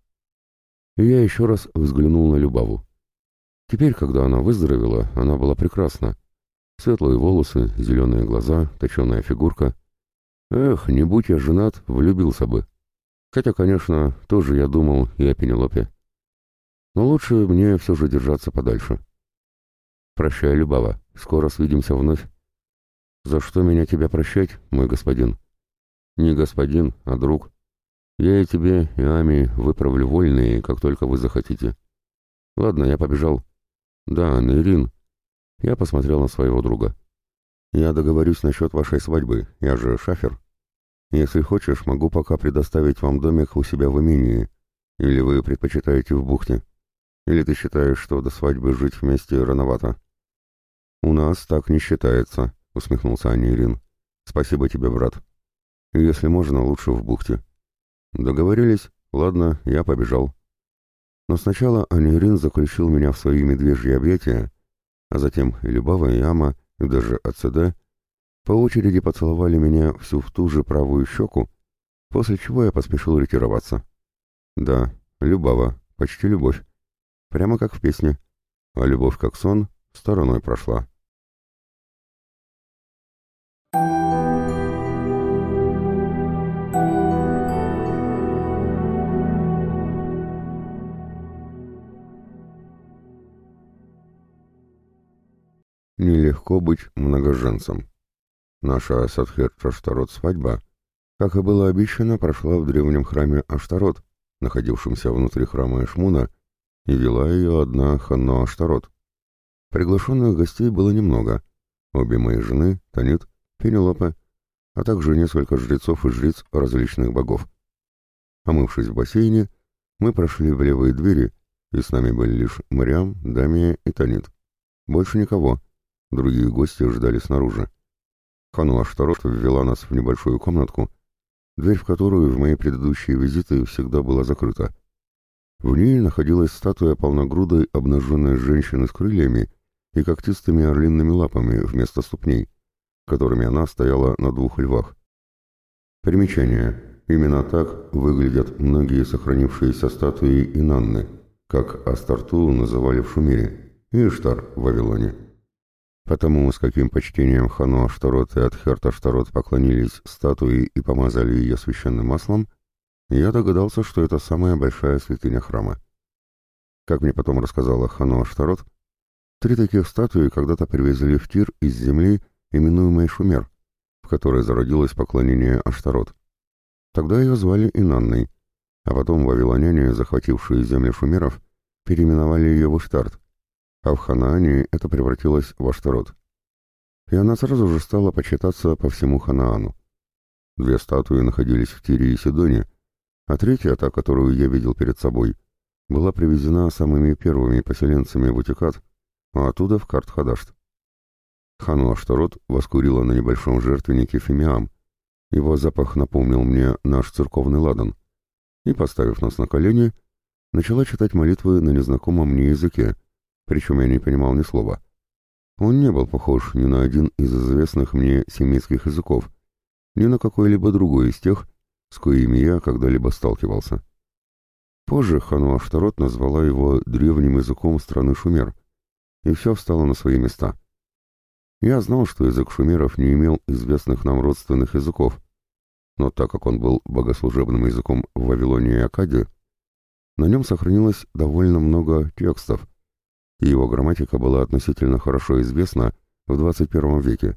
И я еще раз взглянул на Любаву. Теперь, когда она выздоровела, она была прекрасна. Светлые волосы, зеленые глаза, точеная фигурка. Эх, не будь я женат, влюбился бы. Хотя, конечно, тоже я думал и о Пенелопе. Но лучше мне все же держаться подальше. Прощай, Любава, скоро свидимся вновь. За что меня тебя прощать, мой господин? Не господин, а друг. Я и тебе, и Ами выправлю вольные, как только вы захотите. Ладно, я побежал. Да, Нейрин. Я посмотрел на своего друга. Я договорюсь насчет вашей свадьбы, я же шафер. Если хочешь, могу пока предоставить вам домик у себя в имении. Или вы предпочитаете в бухте? Или ты считаешь, что до свадьбы жить вместе рановато? У нас так не считается, усмехнулся Анирин. Спасибо тебе, брат. Если можно, лучше в бухте. Договорились? Ладно, я побежал. Но сначала Анирин заключил меня в свои медвежьи объятия, а затем и Любава, и Ама, и даже АЦД по очереди поцеловали меня всю в ту же правую щеку, после чего я поспешил ретироваться. Да, Любава, почти любовь. Прямо как в песне. А любовь как сон стороной прошла. Нелегко быть многоженцем. Наша Садхер-Аштарот свадьба, как и было обещано, прошла в древнем храме Аштарот, находившемся внутри храма Эшмуна, и вела ее одна Ханно Аштарот. Приглашенных гостей было немного. Обе мои жены, Танит, Пенелопа, а также несколько жрецов и жриц различных богов. Омывшись в бассейне, мы прошли в левые двери, и с нами были лишь Мариам, Дамия и Танит. Больше никого. Другие гости ждали снаружи. Хану Аштарот ввела нас в небольшую комнатку, дверь в которую в мои предыдущие визиты всегда была закрыта. В ней находилась статуя полногрудой обнаженной женщины с крыльями и когтистыми орлиными лапами вместо ступней, которыми она стояла на двух львах. Примечание. Именно так выглядят многие сохранившиеся статуи Инанны, как Астарту называли в Шумере, и Иштар в Вавилоне. Потому с каким почтением Хану Аштарот и Адхерт Аштарот поклонились статуе и помазали ее священным маслом, я догадался, что это самая большая святыня храма. Как мне потом рассказала Хану Аштарот, три таких статуи когда-то привезли в Тир из земли, именуемой Шумер, в которой зародилось поклонение Аштарот. Тогда ее звали Инанной, а потом вавилоняне, захватившие земли шумеров, переименовали ее в Иштарт, а в Ханаане это превратилось в Аштарот. И она сразу же стала почитаться по всему Ханаану. Две статуи находились в Тире и Сидоне, а третья, та, которую я видел перед собой, была привезена самыми первыми поселенцами в Утикат, а оттуда в Карт-Хадашт. Хану Аштарот воскурила на небольшом жертвеннике фимиам. Его запах напомнил мне наш церковный ладан. И, поставив нас на колени, начала читать молитвы на незнакомом мне языке, причем я не понимал ни слова. Он не был похож ни на один из известных мне семитских языков, ни на какой-либо другой из тех, с коими я когда-либо сталкивался. Позже Хану Аштарот назвала его древним языком страны Шумер, и все встало на свои места. Я знал, что язык шумеров не имел известных нам родственных языков, но так как он был богослужебным языком в Вавилоне и Акаде, на нем сохранилось довольно много текстов, и его грамматика была относительно хорошо известна в 21 веке.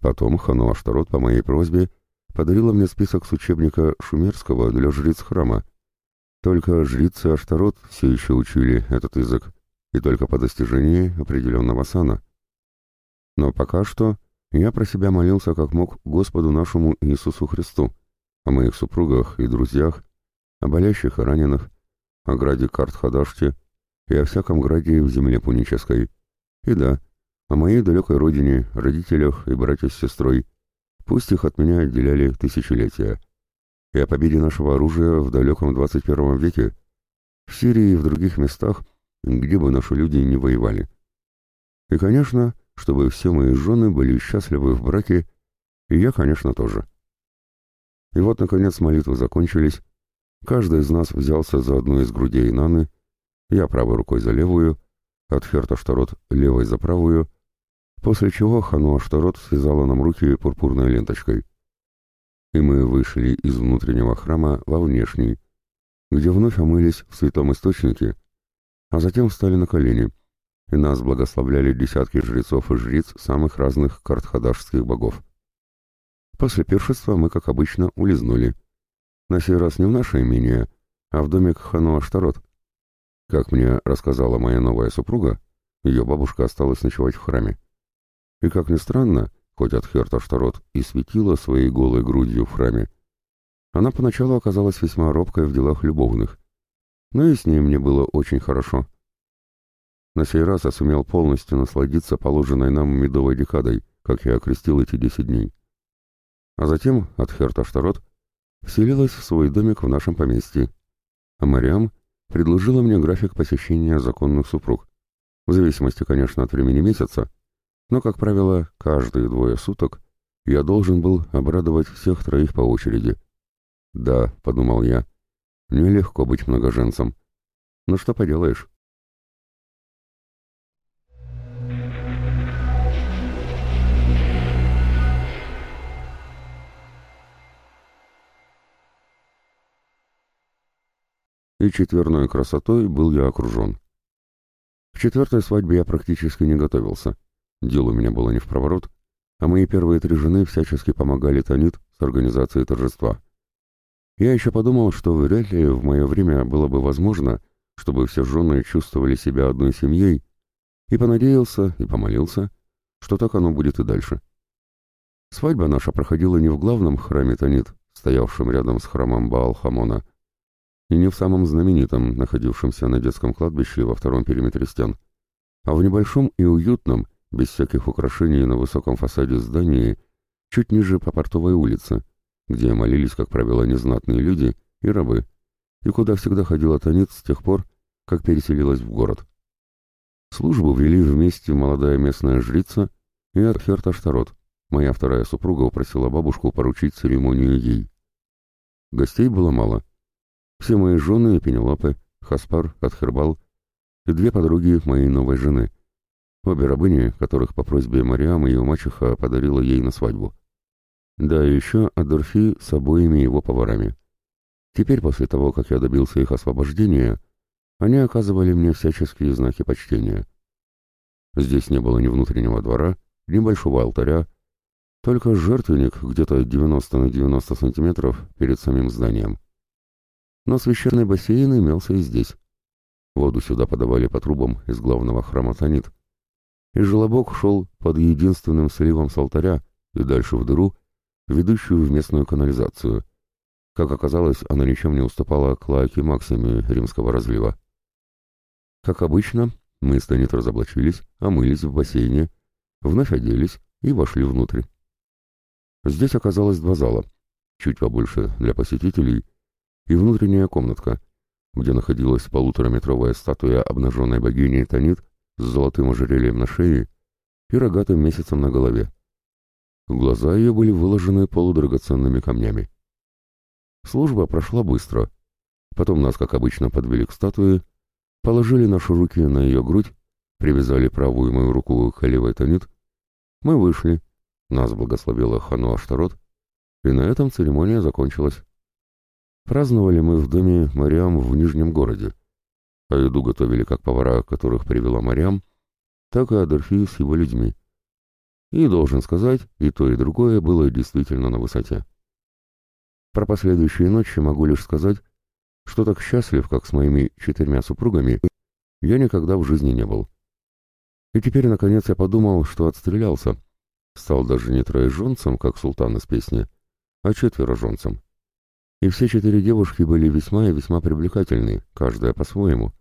Потом Хану Аштарот по моей просьбе подарила мне список с учебника шумерского для жриц храма. Только жрицы Аштарот все еще учили этот язык, и только по достижении определенного сана. Но пока что я про себя молился как мог Господу нашему Иисусу Христу, о моих супругах и друзьях, о болящих и раненых, о граде Карт-Хадаште и о всяком граде в земле пунической. И да, о моей далекой родине, родителях и братьях с сестрой, пусть их от меня отделяли тысячелетия. И о победе нашего оружия в далеком 21 веке, в Сирии и в других местах, где бы наши люди не воевали. И, конечно, чтобы все мои жены были счастливы в браке, и я, конечно, тоже. И вот, наконец, молитвы закончились, Каждый из нас взялся за одну из грудей Наны, я правой рукой за левую, от Херташтарот левой за правую, после чего Хану Аштарот связала нам руки пурпурной ленточкой. И мы вышли из внутреннего храма во внешний, где вновь омылись в святом источнике, а затем встали на колени, и нас благословляли десятки жрецов и жриц самых разных картхадашских богов. После пиршества мы, как обычно, улизнули — на сей раз не в наше имение, а в домик Хану Аштарот. Как мне рассказала моя новая супруга, ее бабушка осталась ночевать в храме. И как ни странно, хоть от Херт Аштарот и светила своей голой грудью в храме, она поначалу оказалась весьма робкой в делах любовных, но и с ней мне было очень хорошо. На сей раз я сумел полностью насладиться положенной нам медовой декадой, как я окрестил эти десять дней. А затем от Херт Аштарот вселилась в свой домик в нашем поместье, а Мариам предложила мне график посещения законных супруг, в зависимости, конечно, от времени месяца, но, как правило, каждые двое суток я должен был обрадовать всех троих по очереди. «Да», — подумал я, — «нелегко быть многоженцем. Но что поделаешь, и четверной красотой был я окружен. К четвертой свадьбе я практически не готовился. Дело у меня было не в проворот, а мои первые три жены всячески помогали Танит с организацией торжества. Я еще подумал, что вряд ли в мое время было бы возможно, чтобы все жены чувствовали себя одной семьей, и понадеялся, и помолился, что так оно будет и дальше. Свадьба наша проходила не в главном храме Танит, стоявшем рядом с храмом Баал-Хамона, и не в самом знаменитом, находившемся на детском кладбище во втором периметре стен, а в небольшом и уютном, без всяких украшений на высоком фасаде здания, чуть ниже по портовой улице, где молились, как правило, незнатные люди и рабы, и куда всегда ходила Танит с тех пор, как переселилась в город. Службу вели вместе молодая местная жрица и Архерта Штарот. Моя вторая супруга упросила бабушку поручить церемонию ей. Гостей было мало — все мои жены Пенелопы, Хаспар, Атхербал и две подруги моей новой жены. Обе рабыни, которых по просьбе Мариам ее мачеха подарила ей на свадьбу. Да, и еще Адорфи с обоими его поварами. Теперь, после того, как я добился их освобождения, они оказывали мне всяческие знаки почтения. Здесь не было ни внутреннего двора, ни большого алтаря, только жертвенник где-то 90 на 90 сантиметров перед самим зданием. Но священный бассейн имелся и здесь. Воду сюда подавали по трубам из главного храма Танит. И желобок шел под единственным сливом с алтаря и дальше в дыру, ведущую в местную канализацию. Как оказалось, она ничем не уступала клаке Максиме римского разлива. Как обычно, мы с Танит разоблачились, омылись в бассейне, вновь оделись и вошли внутрь. Здесь оказалось два зала, чуть побольше для посетителей и внутренняя комнатка, где находилась полутораметровая статуя обнаженной богини Танит с золотым ожерельем на шее и рогатым месяцем на голове. Глаза ее были выложены полудрагоценными камнями. Служба прошла быстро. Потом нас, как обычно, подвели к статуе, положили наши руки на ее грудь, привязали правую мою руку к левой Танит Мы вышли, нас благословила Хану Аштарот, и на этом церемония закончилась. Праздновали мы в доме Мариам в Нижнем городе, а еду готовили как повара, которых привела Мариам, так и Адольфи с его людьми. И, должен сказать, и то, и другое было действительно на высоте. Про последующие ночи могу лишь сказать, что так счастлив, как с моими четырьмя супругами, я никогда в жизни не был. И теперь, наконец, я подумал, что отстрелялся. Стал даже не троеженцем, как султан из песни, а четвероженцем. И все четыре девушки были весьма и весьма привлекательны, каждая по-своему.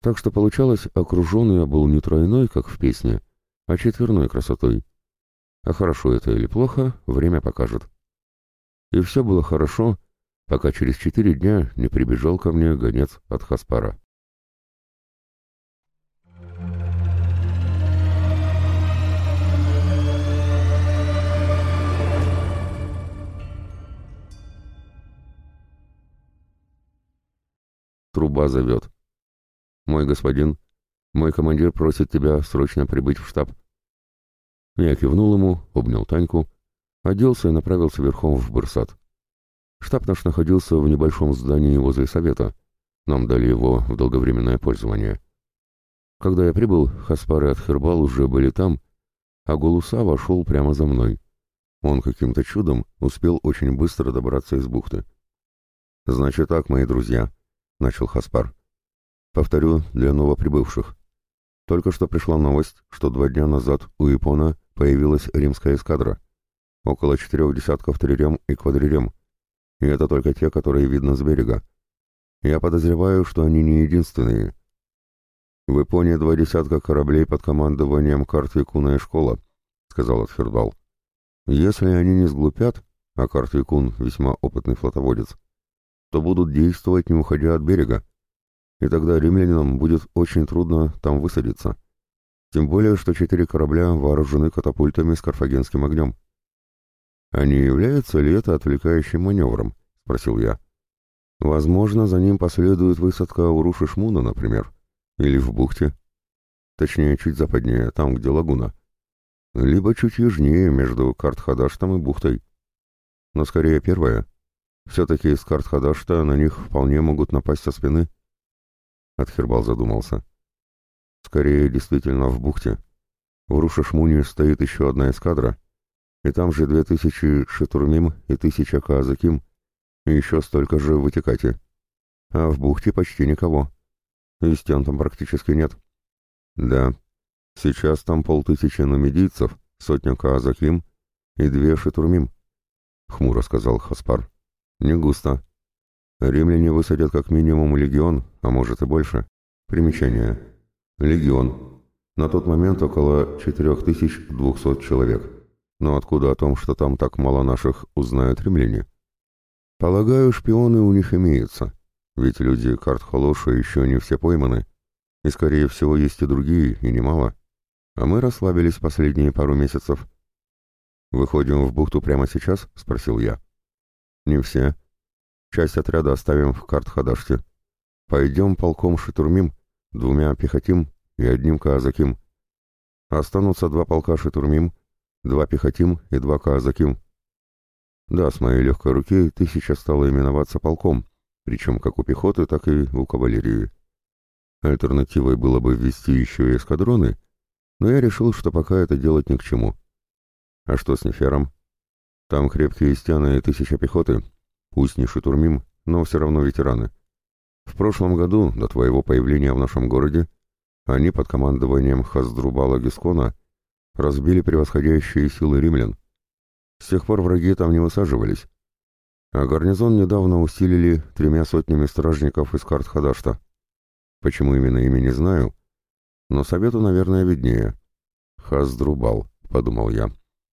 Так что получалось, окруженный я был не тройной, как в песне, а четверной красотой. А хорошо это или плохо, время покажет. И все было хорошо, пока через четыре дня не прибежал ко мне гонец от Хаспара. Труба зовет. «Мой господин, мой командир просит тебя срочно прибыть в штаб». Я кивнул ему, обнял Таньку, оделся и направился верхом в Барсат. Штаб наш находился в небольшом здании возле совета. Нам дали его в долговременное пользование. Когда я прибыл, Хаспар и Атхербал уже были там, а Гулуса вошел прямо за мной. Он каким-то чудом успел очень быстро добраться из бухты. «Значит так, мои друзья», — начал Хаспар. «Повторю для новоприбывших. Только что пришла новость, что два дня назад у Япона появилась римская эскадра. Около четырех десятков трирем и квадрирем. И это только те, которые видно с берега. Я подозреваю, что они не единственные. В Японии два десятка кораблей под командованием карты Куна и Школа, сказал Атфердал. Если они не сглупят, а карты Кун весьма опытный флотоводец, то будут действовать, не уходя от берега. И тогда римлянам будет очень трудно там высадиться. Тем более, что четыре корабля вооружены катапультами с карфагенским огнем. «А не является ли это отвлекающим маневром?» — спросил я. «Возможно, за ним последует высадка у Руши Шмуна, например, или в бухте. Точнее, чуть западнее, там, где лагуна. Либо чуть южнее, между Картхадаштом и бухтой. Но скорее первое. Все-таки из Картхадашта на них вполне могут напасть со спины». Атхербал задумался. «Скорее, действительно, в бухте. В Руша-Шмуне стоит еще одна эскадра» и там же две тысячи Шитурмим и тысяча Казаким, и еще столько же в Ватикате. А в бухте почти никого. И стен там практически нет. Да, сейчас там полтысячи намедийцев, сотня Казаким и две Шитурмим, — хмуро сказал Хаспар. Не густо. Римляне высадят как минимум легион, а может и больше. Примечание. Легион. На тот момент около 4200 человек. Но откуда о том, что там так мало наших, узнают римляне? Полагаю, шпионы у них имеются, ведь люди карт Холоша еще не все пойманы, и, скорее всего, есть и другие, и немало. А мы расслабились последние пару месяцев. «Выходим в бухту прямо сейчас?» — спросил я. «Не все. Часть отряда оставим в Карт-Хадаште. Пойдем полком Шитурмим, двумя пехотим и одним Казаким. Останутся два полка Шитурмим два пехотим и два казаким. Да, с моей легкой руки тысяча стала именоваться полком, причем как у пехоты, так и у кавалерии. Альтернативой было бы ввести еще и эскадроны, но я решил, что пока это делать ни к чему. А что с Нефером? Там крепкие стены и тысяча пехоты, пусть не шитурмим, но все равно ветераны. В прошлом году, до твоего появления в нашем городе, они под командованием Хаздрубала Гискона разбили превосходящие силы римлян. С тех пор враги там не высаживались. А гарнизон недавно усилили тремя сотнями стражников из карт Хадашта. Почему именно ими не знаю, но совету, наверное, виднее. Хаздрубал, подумал я.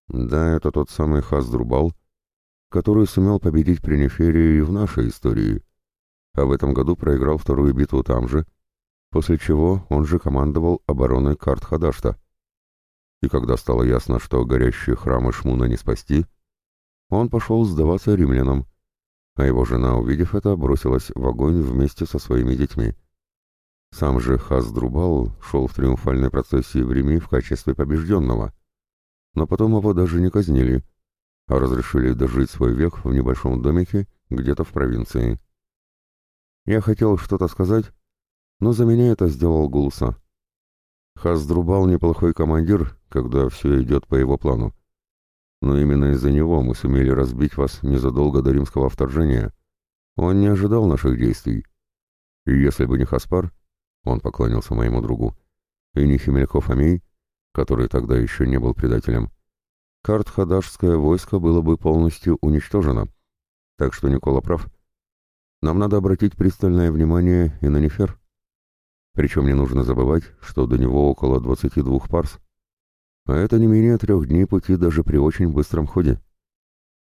Да, это тот самый Хаздрубал, который сумел победить при Неферии в нашей истории, а в этом году проиграл вторую битву там же, после чего он же командовал обороной карт Хадашта и когда стало ясно, что горящие храмы Шмуна не спасти, он пошел сдаваться римлянам, а его жена, увидев это, бросилась в огонь вместе со своими детьми. Сам же Хаздрубал шел в триумфальной процессии в Риме в качестве побежденного, но потом его даже не казнили, а разрешили дожить свой век в небольшом домике где-то в провинции. Я хотел что-то сказать, но за меня это сделал Гулса. Хаздрубал неплохой командир, когда все идет по его плану. Но именно из-за него мы сумели разбить вас незадолго до римского вторжения. Он не ожидал наших действий. И если бы не Хаспар, он поклонился моему другу, и не Химельков Амей, который тогда еще не был предателем, Картхадашское войско было бы полностью уничтожено. Так что Никола прав. Нам надо обратить пристальное внимание и на Нефер. Причем не нужно забывать, что до него около 22 парс. А это не менее трех дней пути даже при очень быстром ходе.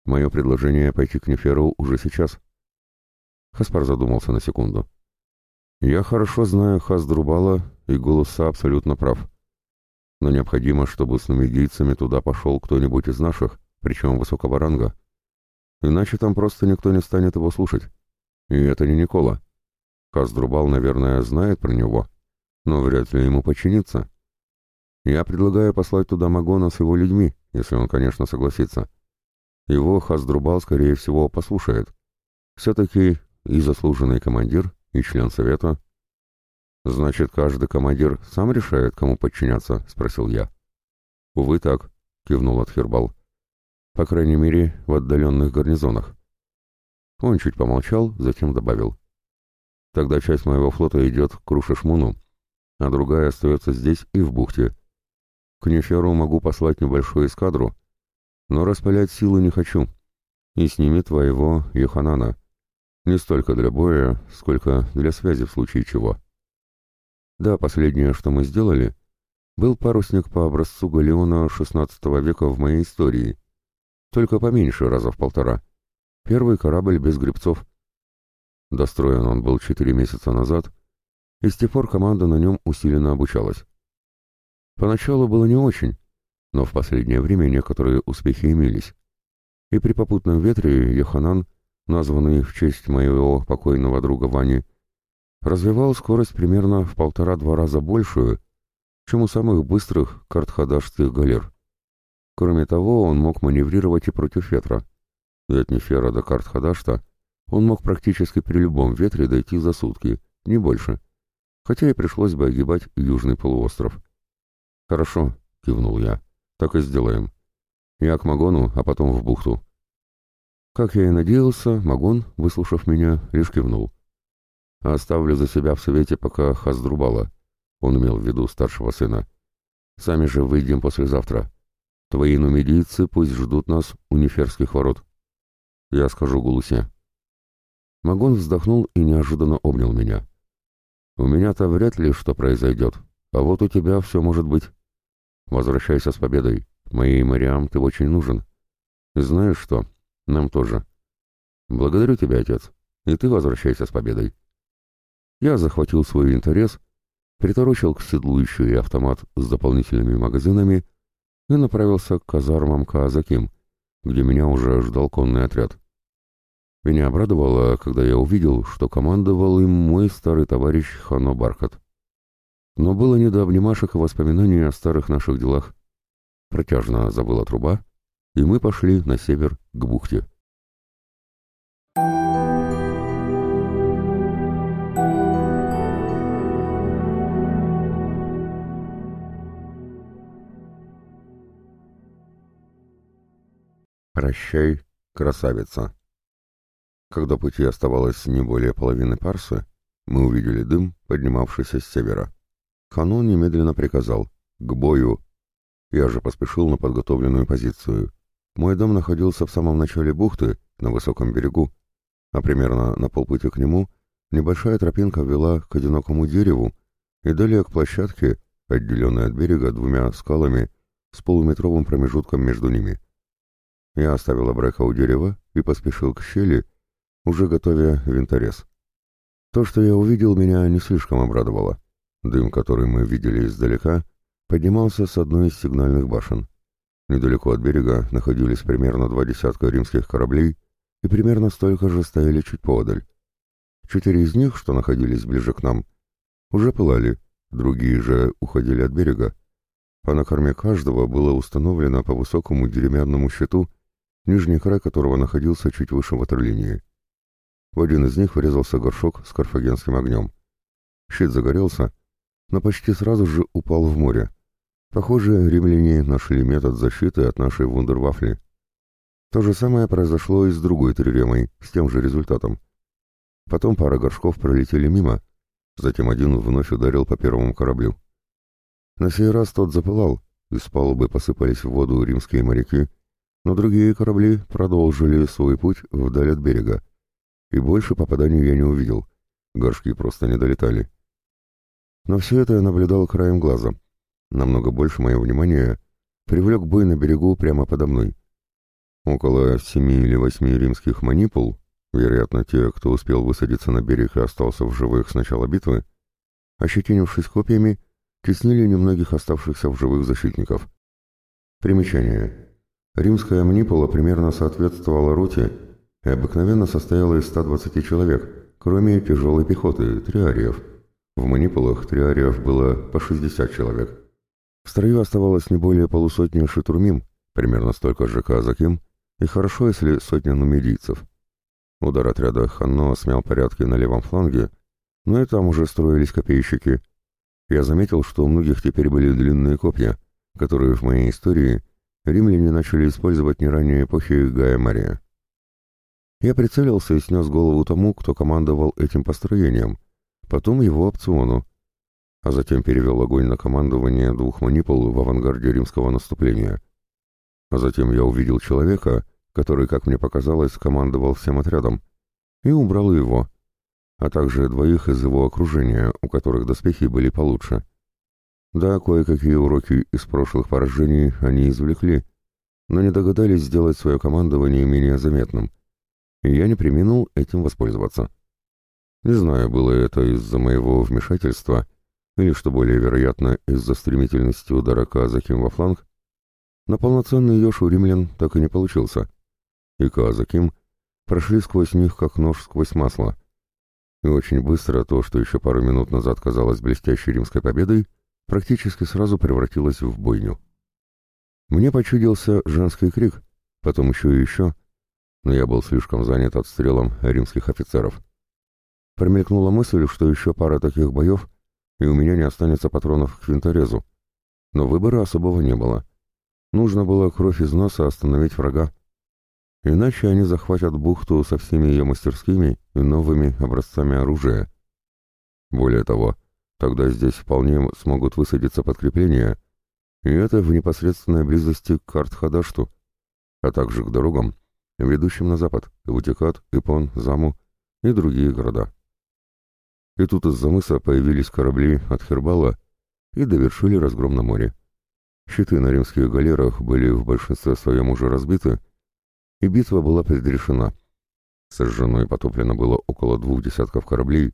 Мое предложение пойти к Неферу уже сейчас. Хаспар задумался на секунду. Я хорошо знаю Хасдрубала, и Голоса абсолютно прав. Но необходимо, чтобы с нумидийцами туда пошел кто-нибудь из наших, причем высокого ранга. Иначе там просто никто не станет его слушать. И это не Никола. Хасдрубал, наверное, знает про него, но вряд ли ему подчинится. Я предлагаю послать туда Магона с его людьми, если он, конечно, согласится. Его Хасдрубал, скорее всего, послушает. Все-таки и заслуженный командир, и член совета. «Значит, каждый командир сам решает, кому подчиняться?» — спросил я. «Увы, так», — кивнул Атхербал. «По крайней мере, в отдаленных гарнизонах». Он чуть помолчал, затем добавил. Тогда часть моего флота идет к Рушишмуну, а другая остается здесь и в бухте. К Неферу могу послать небольшую эскадру, но распылять силы не хочу. И с ними твоего Йоханана. Не столько для боя, сколько для связи в случае чего. Да, последнее, что мы сделали, был парусник по образцу галеона XVI века в моей истории. Только поменьше раза в полтора. Первый корабль без гребцов. Достроен он был четыре месяца назад, и с тех пор команда на нем усиленно обучалась. Поначалу было не очень, но в последнее время некоторые успехи имелись. И при попутном ветре Йоханан, названный в честь моего покойного друга Вани, развивал скорость примерно в полтора-два раза большую, чем у самых быстрых картхадашских галер. Кроме того, он мог маневрировать и против ветра. И от Нефера до Картхадашта он мог практически при любом ветре дойти за сутки, не больше, хотя и пришлось бы огибать южный полуостров. «Хорошо», — кивнул я, — «так и сделаем. Я к Магону, а потом в бухту». Как я и надеялся, Магон, выслушав меня, лишь кивнул. «Оставлю за себя в совете пока Хаздрубала», — он имел в виду старшего сына. «Сами же выйдем послезавтра. Твои нумидийцы пусть ждут нас у Неферских ворот. Я скажу Гулусе». Магон вздохнул и неожиданно обнял меня. «У меня-то вряд ли что произойдет, а вот у тебя все может быть. Возвращайся с победой. Моей Мариам ты очень нужен. Знаешь что? Нам тоже. Благодарю тебя, отец. И ты возвращайся с победой». Я захватил свой интерес, приторочил к седлу еще и автомат с дополнительными магазинами и направился к казармам Каазаким, где меня уже ждал конный отряд. Меня обрадовало, когда я увидел, что командовал им мой старый товарищ Хано Бархат. Но было не до обнимашек и воспоминаний о старых наших делах. Протяжно забыла труба, и мы пошли на север к бухте. «Прощай, красавица!» Когда пути оставалось не более половины парса, мы увидели дым, поднимавшийся с севера. Ханон немедленно приказал «К бою!». Я же поспешил на подготовленную позицию. Мой дом находился в самом начале бухты, на высоком берегу, а примерно на полпути к нему небольшая тропинка вела к одинокому дереву и далее к площадке, отделенной от берега двумя скалами с полуметровым промежутком между ними. Я оставил Абрека у дерева и поспешил к щели, уже готовя винторез. То, что я увидел, меня не слишком обрадовало. Дым, который мы видели издалека, поднимался с одной из сигнальных башен. Недалеко от берега находились примерно два десятка римских кораблей, и примерно столько же стояли чуть поодаль. Четыре из них, что находились ближе к нам, уже пылали, другие же уходили от берега, а на корме каждого было установлено по высокому деревянному щиту, нижний край которого находился чуть выше ватерлинии. В один из них врезался горшок с карфагенским огнем. Щит загорелся, но почти сразу же упал в море. Похоже, римляне нашли метод защиты от нашей вундервафли. То же самое произошло и с другой триремой, с тем же результатом. Потом пара горшков пролетели мимо, затем один вновь ударил по первому кораблю. На сей раз тот запылал, из палубы посыпались в воду римские моряки, но другие корабли продолжили свой путь вдаль от берега. И больше попаданий я не увидел, горшки просто не долетали. Но все это я наблюдал краем глаза. Намного больше мое внимание привлек бой на берегу прямо подо мной. Около семи или восьми римских манипул, вероятно, те, кто успел высадиться на берег и остался в живых с начала битвы, ощетинившись копьями, теснили немногих оставшихся в живых защитников. Примечание. Римская манипола примерно соответствовала роте и обыкновенно состояла из 120 человек, кроме тяжелой пехоты, триариев. В манипулах триариев было по 60 человек. В строю оставалось не более полусотни шитурмим, примерно столько же казаким, и хорошо, если сотня нумидийцев. Удар отряда Ханно смял порядки на левом фланге, но и там уже строились копейщики, я заметил, что у многих теперь были длинные копья, которые в моей истории римляне начали использовать не ранее эпохи Гая Мария. Я прицелился и снес голову тому, кто командовал этим построением, потом его опциону, а затем перевел огонь на командование двух манипул в авангарде римского наступления. А затем я увидел человека, который, как мне показалось, командовал всем отрядом, и убрал его, а также двоих из его окружения, у которых доспехи были получше. Да, кое-какие уроки из прошлых поражений они извлекли, но не догадались сделать свое командование менее заметным, и я не применил этим воспользоваться. Не знаю, было это из-за моего вмешательства, или, что более вероятно, из-за стремительности удара Казаким во фланг, но полноценный еж у римлян так и не получился, и Казаким прошли сквозь них, как нож сквозь масло — и очень быстро то, что еще пару минут назад казалось блестящей римской победой, практически сразу превратилось в бойню. Мне почудился женский крик, потом еще и еще, но я был слишком занят отстрелом римских офицеров. Промелькнула мысль, что еще пара таких боев, и у меня не останется патронов к винторезу. Но выбора особого не было. Нужно было кровь из носа остановить врага, Иначе они захватят бухту со всеми ее мастерскими и новыми образцами оружия. Более того, тогда здесь вполне смогут высадиться подкрепления, и это в непосредственной близости к Картхадашту, а также к дорогам, ведущим на запад, Ватикат, Ипон, Заму и другие города. И тут из-за мыса появились корабли от Хербала и довершили разгром на море. Щиты на римских галерах были в большинстве своем уже разбиты, и битва была предрешена. Сожжено и потоплено было около двух десятков кораблей,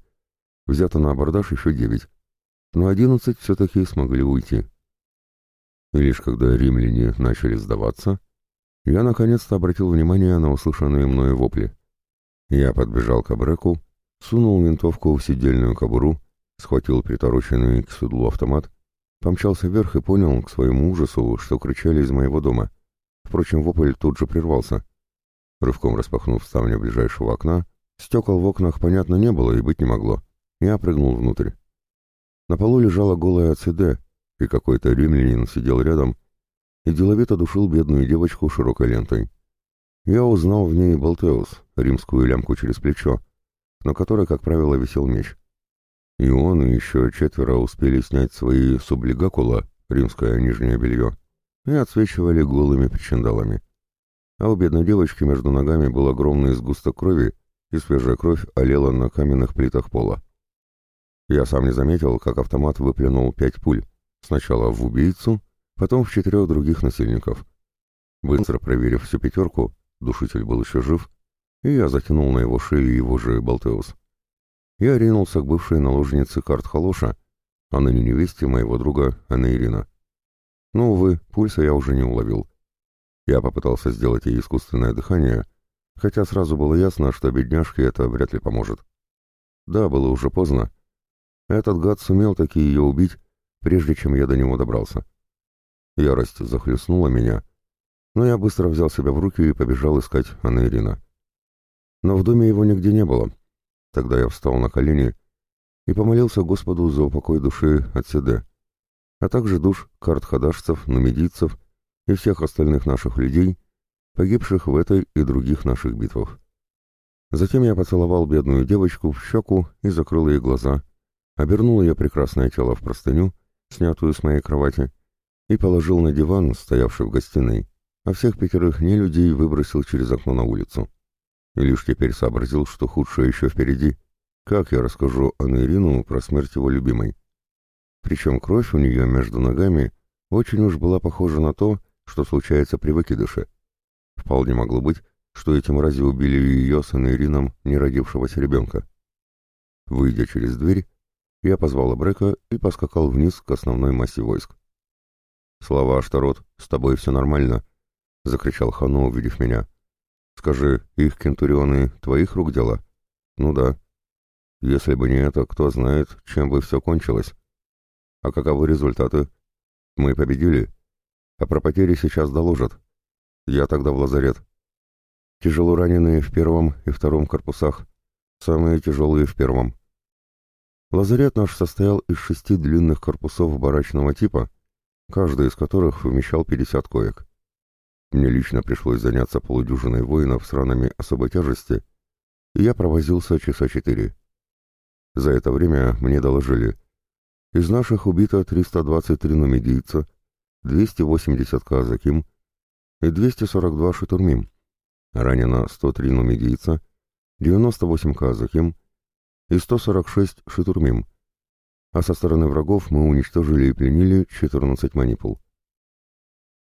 взято на абордаж еще девять, но одиннадцать все-таки смогли уйти. И лишь когда римляне начали сдаваться, я наконец-то обратил внимание на услышанные мною вопли. Я подбежал к Абреку, сунул винтовку в сидельную кобуру, схватил притороченный к седлу автомат, помчался вверх и понял к своему ужасу, что кричали из моего дома. Впрочем, вопль тут же прервался. Рывком распахнув ставню ближайшего окна, стекол в окнах, понятно, не было и быть не могло. Я прыгнул внутрь. На полу лежала голая ЦД, и какой-то римлянин сидел рядом и деловито душил бедную девочку широкой лентой. Я узнал в ней Болтеус, римскую лямку через плечо, на которой, как правило, висел меч. И он, и еще четверо успели снять свои сублигакула, римское нижнее белье, и отсвечивали голыми причиндалами а у бедной девочки между ногами был огромный сгусток крови, и свежая кровь олела на каменных плитах пола. Я сам не заметил, как автомат выплюнул пять пуль, сначала в убийцу, потом в четырех других насильников. Быстро проверив всю пятерку, душитель был еще жив, и я затянул на его шею его же Балтеус. Я ринулся к бывшей наложнице карт Халоша, а ныне невесте моего друга Анна Ирина. Но, увы, пульса я уже не уловил. Я попытался сделать ей искусственное дыхание, хотя сразу было ясно, что бедняжке это вряд ли поможет. Да, было уже поздно. Этот гад сумел таки ее убить, прежде чем я до него добрался. Ярость захлестнула меня, но я быстро взял себя в руки и побежал искать Анна Но в доме его нигде не было. Тогда я встал на колени и помолился Господу за упокой души от Седе, а также душ картхадашцев, нумидийцев и всех остальных наших людей, погибших в этой и других наших битвах. Затем я поцеловал бедную девочку в щеку и закрыл ей глаза, обернул ее прекрасное тело в простыню, снятую с моей кровати, и положил на диван, стоявший в гостиной, а всех пятерых нелюдей выбросил через окно на улицу. И лишь теперь сообразил, что худшее еще впереди. Как я расскажу Анна про смерть его любимой? Причем кровь у нее между ногами очень уж была похожа на то, что случается при выкидыше. Вполне могло быть, что эти мрази убили ее с Анейрином неродившегося ребенка. Выйдя через дверь, я позвал Абрека и поскакал вниз к основной массе войск. «Слава Аштарот, с тобой все нормально», — закричал Хану, увидев меня. «Скажи, их кентурионы твоих рук дело?» «Ну да. Если бы не это, кто знает, чем бы все кончилось. А каковы результаты? Мы победили. А про потери сейчас доложат. Я тогда в лазарет. Тяжело раненые в первом и втором корпусах. Самые тяжелые в первом. Лазарет наш состоял из шести длинных корпусов барачного типа, каждый из которых вмещал 50 коек. Мне лично пришлось заняться полудюжиной воинов с ранами особой тяжести, и я провозился часа четыре. За это время мне доложили. Из наших убито 323 нумидийца, 280 казаким и 242 шитурмим. Ранено 103 нумидийца, 98 казаким и 146 шитурмим, а со стороны врагов мы уничтожили и пленили 14 манипул.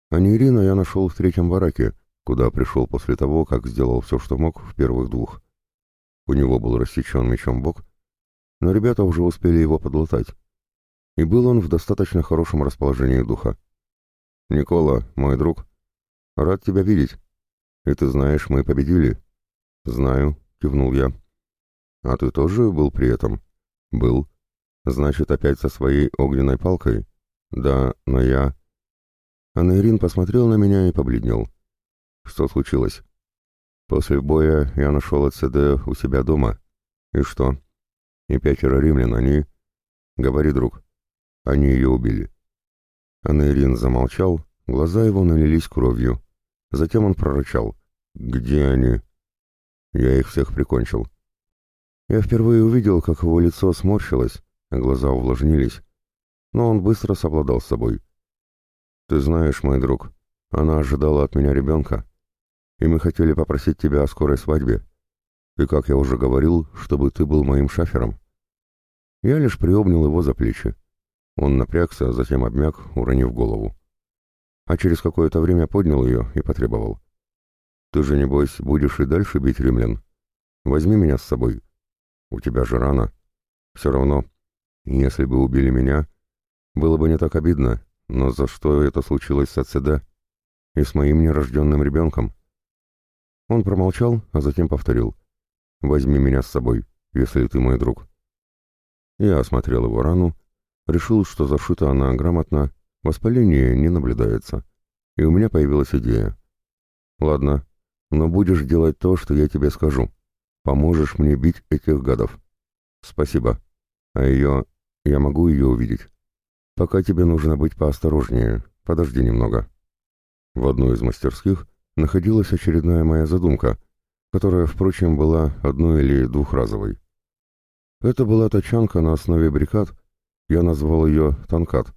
А Нейрина я нашел в третьем бараке, куда пришел после того, как сделал все, что мог в первых двух. У него был рассечен мечом бок, но ребята уже успели его подлатать, и был он в достаточно хорошем расположении духа. «Никола, мой друг, рад тебя видеть. И ты знаешь, мы победили». «Знаю», — кивнул я. «А ты тоже был при этом?» «Был. Значит, опять со своей огненной палкой?» «Да, но я...» Анейрин посмотрел на меня и побледнел. «Что случилось?» «После боя я нашел АЦД у себя дома. И что?» «И пятеро римлян, они...» «Говори, друг. Они ее убили». Анейрин замолчал, глаза его налились кровью. Затем он прорычал. «Где они?» «Я их всех прикончил». Я впервые увидел, как его лицо сморщилось, а глаза увлажнились, но он быстро совладал с собой. «Ты знаешь, мой друг, она ожидала от меня ребенка, и мы хотели попросить тебя о скорой свадьбе, и, как я уже говорил, чтобы ты был моим шафером». Я лишь приобнял его за плечи. Он напрягся, затем обмяк, уронив голову. А через какое-то время поднял ее и потребовал. «Ты же, небось, будешь и дальше бить римлян? Возьми меня с собой». У тебя же рано. Все равно, если бы убили меня, было бы не так обидно, но за что это случилось с АЦД и с моим нерожденным ребенком? Он промолчал, а затем повторил. «Возьми меня с собой, если ты мой друг». Я осмотрел его рану, решил, что зашита она грамотно, воспаления не наблюдается, и у меня появилась идея. «Ладно, но будешь делать то, что я тебе скажу. Поможешь мне бить этих гадов. Спасибо. А ее... Я могу ее увидеть. Пока тебе нужно быть поосторожнее. Подожди немного. В одной из мастерских находилась очередная моя задумка, которая, впрочем, была одной или двухразовой. Это была тачанка на основе брикад, я назвал ее «танкат»,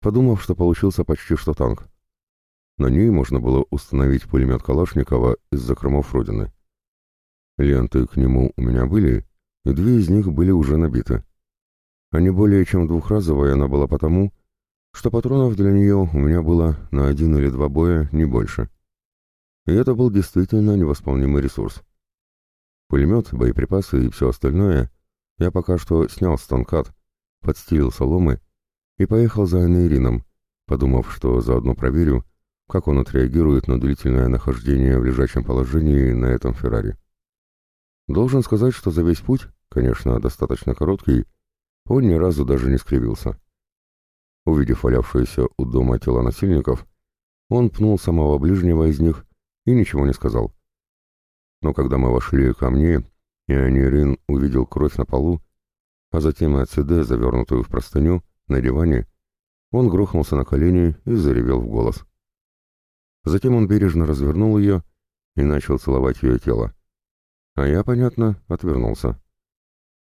подумав, что получился почти что танк. На ней можно было установить пулемет Калашникова из закромов Родины. Ленты к нему у меня были, и две из них были уже набиты. А не более чем двухразовая она была потому, что патронов для нее у меня было на один или два боя, не больше. И это был действительно невосполнимый ресурс. Пулемет, боеприпасы и все остальное я пока что снял с танкат, подстелил соломы и поехал за Анейрином, подумав, что заодно проверю, как он отреагирует на длительное нахождение в лежачем положении на этом Феррари. Должен сказать, что за весь путь, конечно, достаточно короткий, он ни разу даже не скривился. Увидев валявшиеся у дома тела насильников, он пнул самого ближнего из них и ничего не сказал. Но когда мы вошли ко мне, и Анирин увидел кровь на полу, а затем и АЦД, завернутую в простыню, на диване, он грохнулся на колени и заревел в голос. Затем он бережно развернул ее и начал целовать ее тело. А я, понятно, отвернулся.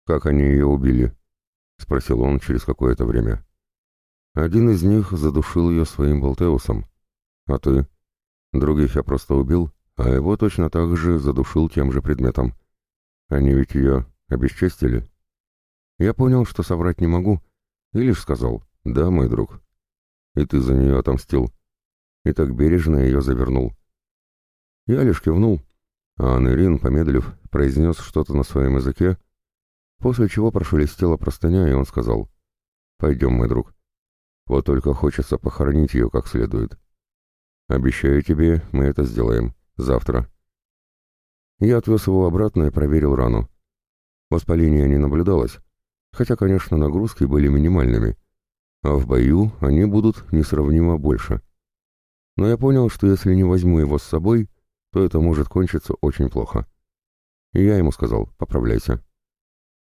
«Как они ее убили?» — спросил он через какое-то время. «Один из них задушил ее своим болтеусом. А ты?» «Других я просто убил, а его точно так же задушил тем же предметом. Они ведь ее обесчестили?» Я понял, что соврать не могу, и лишь сказал «Да, мой друг». «И ты за нее отомстил?» И так бережно ее завернул. Я лишь кивнул, а Анерин, помедлив, произнес что-то на своем языке, после чего прошелестела простыня, и он сказал «Пойдем, мой друг. Вот только хочется похоронить ее как следует. Обещаю тебе, мы это сделаем. Завтра». Я отвез его обратно и проверил рану. Воспаления не наблюдалось, хотя, конечно, нагрузки были минимальными, а в бою они будут несравнимо больше. Но я понял, что если не возьму его с собой, то это может кончиться очень плохо. И я ему сказал, поправляйся.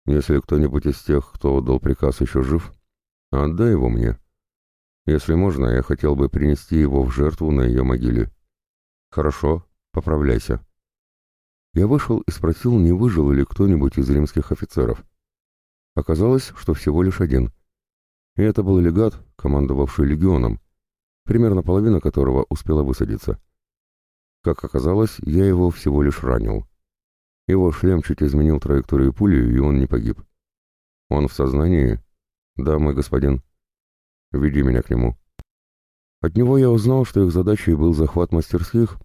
Если кто-нибудь из тех, кто отдал приказ, еще жив, отдай его мне. Если можно, я хотел бы принести его в жертву на ее могиле. Хорошо, поправляйся. Я вышел и спросил, не выжил ли кто-нибудь из римских офицеров. Оказалось, что всего лишь один. И это был легат, командовавший легионом, примерно половина которого успела высадиться. Как оказалось, я его всего лишь ранил. Его шлем чуть изменил траекторию пули, и он не погиб. Он в сознании? Да, мой господин. Веди меня к нему. От него я узнал, что их задачей был захват мастерских,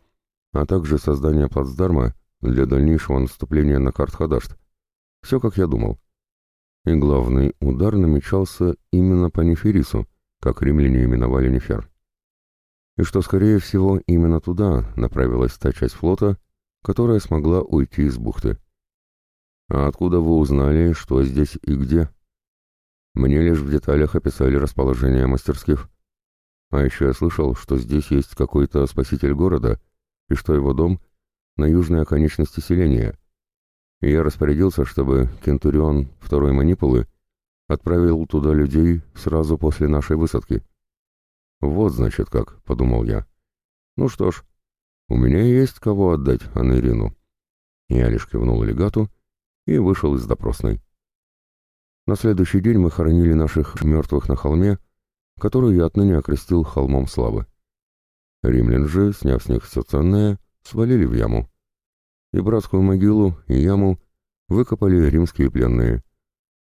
а также создание плацдарма для дальнейшего наступления на Картхадашт. Все, как я думал. И главный удар намечался именно по Неферису, как римляне именовали Нефер и что, скорее всего, именно туда направилась та часть флота, которая смогла уйти из бухты. А откуда вы узнали, что здесь и где? Мне лишь в деталях описали расположение мастерских. А еще я слышал, что здесь есть какой-то спаситель города, и что его дом на южной оконечности селения. И я распорядился, чтобы Кентурион второй манипулы отправил туда людей сразу после нашей высадки. «Вот, значит, как», — подумал я. «Ну что ж, у меня есть кого отдать Анерину». Я лишь кивнул легату и вышел из допросной. На следующий день мы хоронили наших мертвых на холме, который я отныне окрестил холмом славы. Римлян же, сняв с них все ценное, свалили в яму. И братскую могилу, и яму выкопали римские пленные.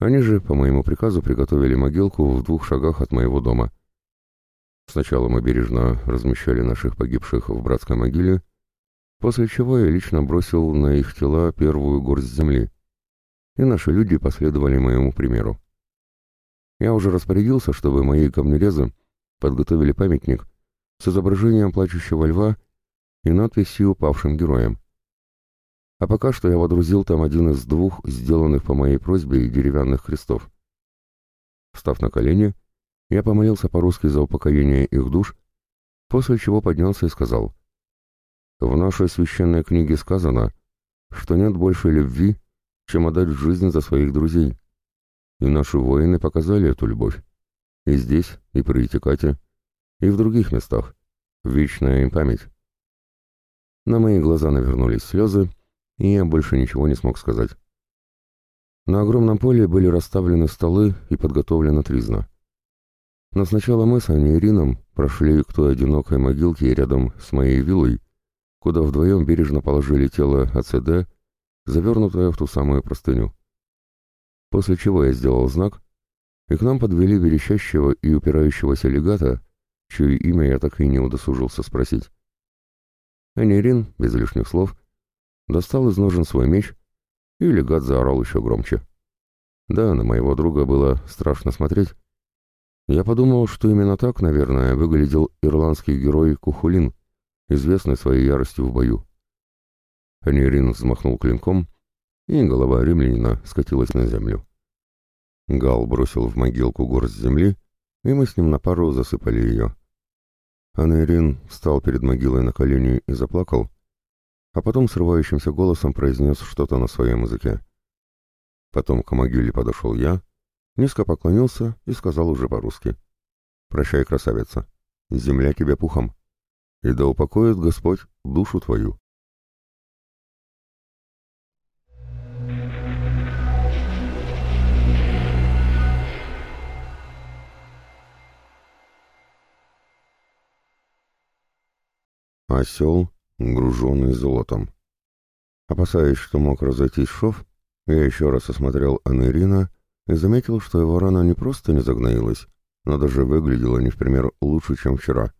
Они же, по моему приказу, приготовили могилку в двух шагах от моего дома — Сначала мы бережно размещали наших погибших в братской могиле, после чего я лично бросил на их тела первую горсть земли, и наши люди последовали моему примеру. Я уже распорядился, чтобы мои камнерезы подготовили памятник с изображением плачущего льва и надписью упавшим героям. А пока что я водрузил там один из двух сделанных по моей просьбе деревянных крестов. Встав на колени, я помолился по-русски за упокоение их душ, после чего поднялся и сказал, «В нашей священной книге сказано, что нет больше любви, чем отдать жизнь за своих друзей. И наши воины показали эту любовь. И здесь, и при Итикате, и в других местах. Вечная им память». На мои глаза навернулись слезы, и я больше ничего не смог сказать. На огромном поле были расставлены столы и подготовлена тризна. Но сначала мы с Аней и прошли к той одинокой могилке рядом с моей виллой, куда вдвоем бережно положили тело АЦД, завернутое в ту самую простыню. После чего я сделал знак, и к нам подвели верещащего и упирающегося легата, чье имя я так и не удосужился спросить. Анирин, без лишних слов, достал из ножен свой меч, и легат заорал еще громче. Да, на моего друга было страшно смотреть, я подумал, что именно так, наверное, выглядел ирландский герой Кухулин, известный своей яростью в бою. Анирин взмахнул клинком, и голова римлянина скатилась на землю. Гал бросил в могилку горсть земли и мы с ним на пару засыпали ее. Анейрин встал перед могилой на колени и заплакал, а потом срывающимся голосом произнес что-то на своем языке. Потом к могиле подошел я, низко поклонился и сказал уже по-русски. «Прощай, красавица, земля тебе пухом, и да упокоит Господь душу твою». Осел, груженный золотом. Опасаясь, что мог разойтись шов, я еще раз осмотрел Анерина и заметил, что его рана не просто не загноилась, но даже выглядела не в пример лучше, чем вчера.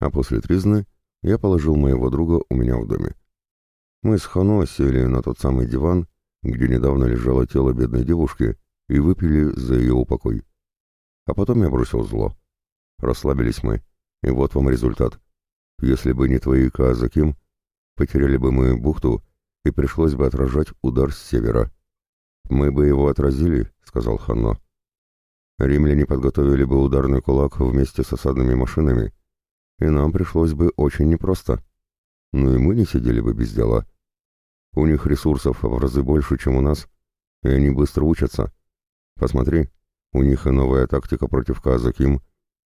А после тризны я положил моего друга у меня в доме. Мы с Хано сели на тот самый диван, где недавно лежало тело бедной девушки, и выпили за ее упокой. А потом я бросил зло. Расслабились мы, и вот вам результат. Если бы не твои казаким, потеряли бы мы бухту, и пришлось бы отражать удар с севера. «Мы бы его отразили», — сказал Ханно. «Римляне подготовили бы ударный кулак вместе с осадными машинами, и нам пришлось бы очень непросто. Ну и мы не сидели бы без дела. У них ресурсов в разы больше, чем у нас, и они быстро учатся. Посмотри, у них и новая тактика против казаким,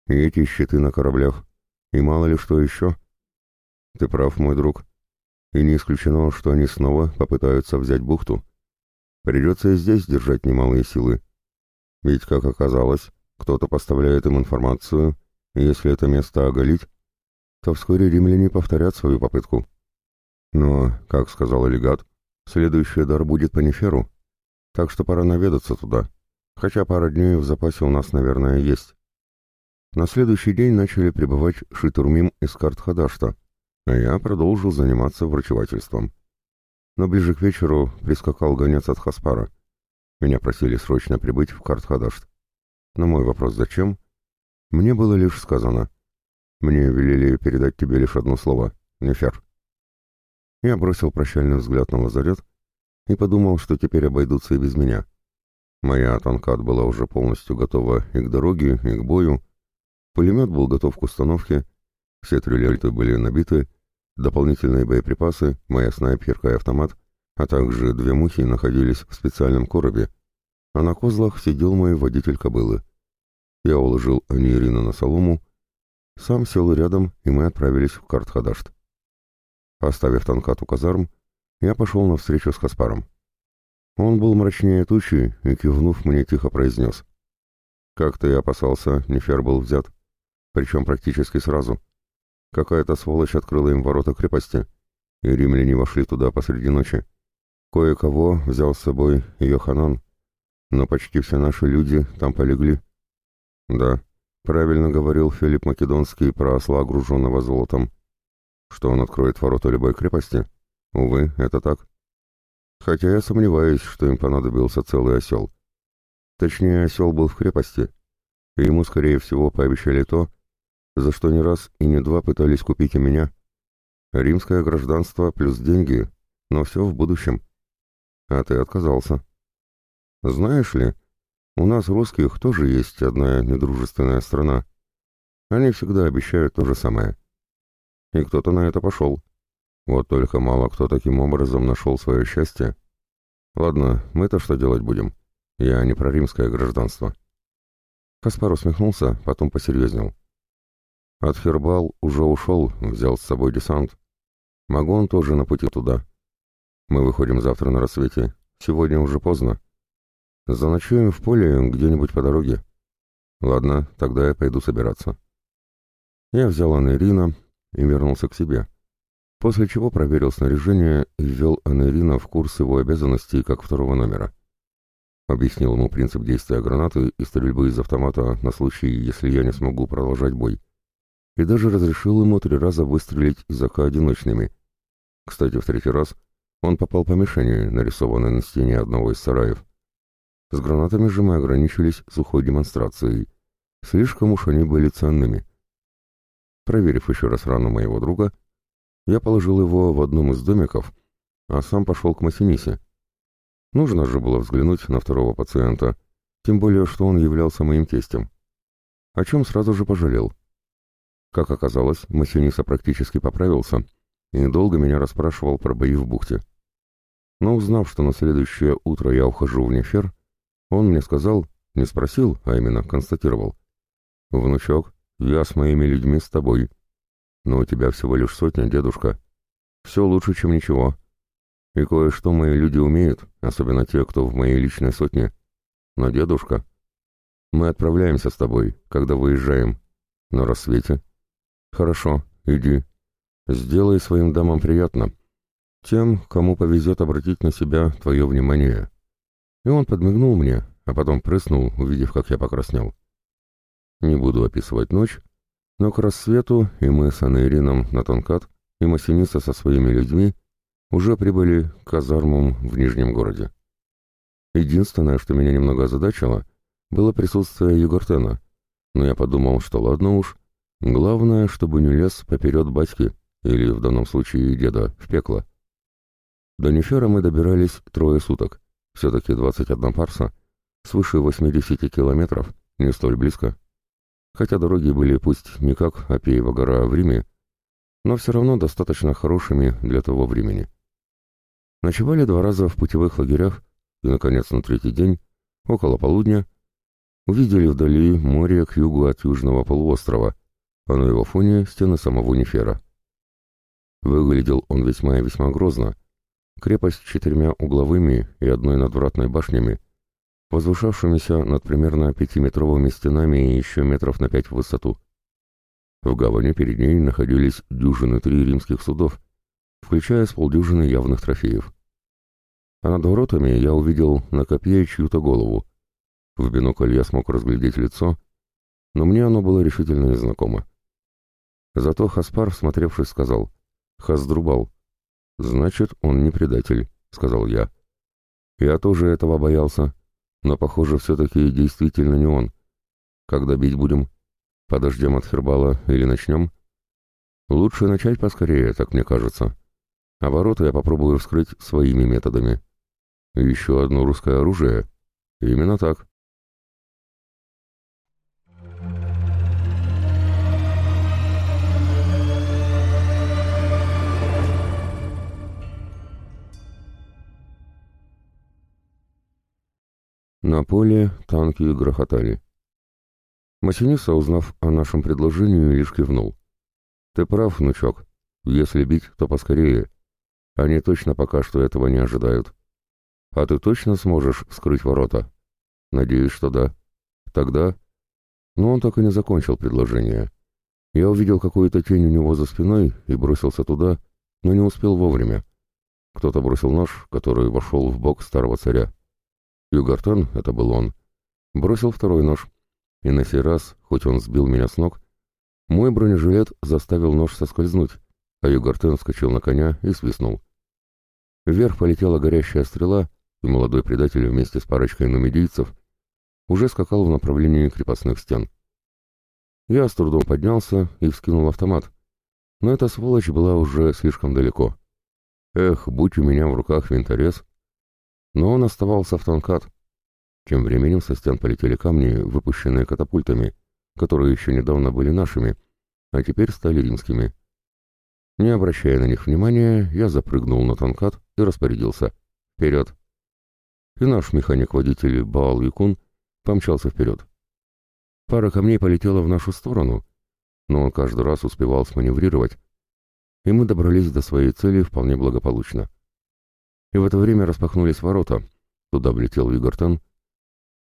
и эти щиты на кораблях, и мало ли что еще. Ты прав, мой друг. И не исключено, что они снова попытаются взять бухту. Придется и здесь держать немалые силы. Ведь, как оказалось, кто-то поставляет им информацию, и если это место оголить, то вскоре римляне повторят свою попытку. Но, как сказал Элегат, следующий дар будет по Неферу, так что пора наведаться туда, хотя пара дней в запасе у нас, наверное, есть. На следующий день начали прибывать Шитурмим из Картхадашта, а я продолжил заниматься врачевательством. Но ближе к вечеру прискакал гонец от Хаспара. Меня просили срочно прибыть в Картхадашт. На мой вопрос «Зачем?» мне было лишь сказано «Мне велели передать тебе лишь одно слово — Нефер». Я бросил прощальный взгляд на лазарет и подумал, что теперь обойдутся и без меня. Моя танкат была уже полностью готова и к дороге, и к бою, Пулемет был готов к установке, все три были набиты, дополнительные боеприпасы, моя снайперка и автомат, а также две мухи находились в специальном коробе, а на козлах сидел мой водитель кобылы. Я уложил Анирина на солому, сам сел рядом, и мы отправились в Картхадашт. Оставив танкат у казарм, я пошел навстречу с Хаспаром. Он был мрачнее тучи и, кивнув, мне тихо произнес. «Как ты и опасался, Нефер был взят причем практически сразу. Какая-то сволочь открыла им ворота крепости, и римляне вошли туда посреди ночи. Кое-кого взял с собой Йоханан, но почти все наши люди там полегли. Да, правильно говорил Филипп Македонский про осла, огруженного золотом. Что он откроет ворота любой крепости? Увы, это так. Хотя я сомневаюсь, что им понадобился целый осел. Точнее, осел был в крепости, и ему, скорее всего, пообещали то, за что не раз и не два пытались купить и меня. Римское гражданство плюс деньги, но все в будущем. А ты отказался. Знаешь ли, у нас, русских, тоже есть одна недружественная страна. Они всегда обещают то же самое. И кто-то на это пошел. Вот только мало кто таким образом нашел свое счастье. Ладно, мы-то что делать будем? Я не про римское гражданство. Каспар усмехнулся, потом посерьезнел. Атхербал уже ушел, взял с собой десант. Магон тоже на пути туда. Мы выходим завтра на рассвете. Сегодня уже поздно. Заночуем в поле где-нибудь по дороге. Ладно, тогда я пойду собираться. Я взял Анерина и вернулся к себе. После чего проверил снаряжение и ввел Анерина в курс его обязанностей как второго номера. Объяснил ему принцип действия гранаты и стрельбы из автомата на случай, если я не смогу продолжать бой и даже разрешил ему три раза выстрелить из АК одиночными. Кстати, в третий раз он попал по мишени, нарисованной на стене одного из сараев. С гранатами же мы ограничились сухой демонстрацией. Слишком уж они были ценными. Проверив еще раз рану моего друга, я положил его в одном из домиков, а сам пошел к Масинисе. Нужно же было взглянуть на второго пациента, тем более, что он являлся моим тестем. о чем сразу же пожалел. Как оказалось, Массиниса практически поправился и недолго меня расспрашивал про бои в бухте. Но узнав, что на следующее утро я ухожу в Нефер, он мне сказал, не спросил, а именно констатировал. «Внучок, я с моими людьми с тобой. Но у тебя всего лишь сотня, дедушка. Все лучше, чем ничего. И кое-что мои люди умеют, особенно те, кто в моей личной сотне. Но, дедушка, мы отправляемся с тобой, когда выезжаем. На рассвете. Хорошо, иди. Сделай своим дамам приятно. Тем, кому повезет обратить на себя твое внимание. И он подмигнул мне, а потом прыснул, увидев, как я покраснел. Не буду описывать ночь, но к рассвету и мы с Анейрином на Тонкат, и Масиниса со своими людьми уже прибыли к казармам в Нижнем городе. Единственное, что меня немного озадачило, было присутствие Югартена, но я подумал, что ладно уж, главное, чтобы не лез поперед батьки, или в данном случае деда, в пекло. До Нефера мы добирались трое суток, все-таки 21 парса, свыше 80 километров, не столь близко. Хотя дороги были пусть не как Апеева гора в Риме, но все равно достаточно хорошими для того времени. Ночевали два раза в путевых лагерях, и, наконец, на третий день, около полудня, увидели вдали море к югу от южного полуострова, а на его фоне стены самого Нефера. Выглядел он весьма и весьма грозно. Крепость с четырьмя угловыми и одной надвратной башнями, возвышавшимися над примерно пятиметровыми стенами и еще метров на пять в высоту. В гавани перед ней находились дюжины три римских судов, включая с полдюжины явных трофеев. А над воротами я увидел на копье чью-то голову. В бинокль я смог разглядеть лицо, но мне оно было решительно незнакомо. Зато Хаспар, смотревшись, сказал «Хасдрубал». «Значит, он не предатель», — сказал я. «Я тоже этого боялся, но, похоже, все-таки действительно не он. Когда бить будем?» Подождем от Хербала или начнем? Лучше начать поскорее, так мне кажется. А я попробую вскрыть своими методами. Еще одно русское оружие? Именно так. На поле танки грохотали. Масиниса, узнав о нашем предложении, лишь кивнул. «Ты прав, внучок. Если бить, то поскорее. Они точно пока что этого не ожидают. А ты точно сможешь вскрыть ворота?» «Надеюсь, что да. Тогда...» Но он так и не закончил предложение. Я увидел какую-то тень у него за спиной и бросился туда, но не успел вовремя. Кто-то бросил нож, который вошел в бок старого царя. Югартан, это был он, бросил второй нож, и на сей раз, хоть он сбил меня с ног, мой бронежилет заставил нож соскользнуть, а Югартен вскочил на коня и свистнул. Вверх полетела горящая стрела, и молодой предатель вместе с парочкой нумидийцев уже скакал в направлении крепостных стен. Я с трудом поднялся и вскинул автомат, но эта сволочь была уже слишком далеко. Эх, будь у меня в руках винторез! Но он оставался в танкат, тем временем со стен полетели камни, выпущенные катапультами, которые еще недавно были нашими, а теперь стали римскими. Не обращая на них внимания, я запрыгнул на танкат и распорядился. «Вперед!» И наш механик-водитель Баал Якун помчался вперед. Пара камней полетела в нашу сторону, но он каждый раз успевал сманеврировать, и мы добрались до своей цели вполне благополучно. И в это время распахнулись ворота, туда влетел Вигартен,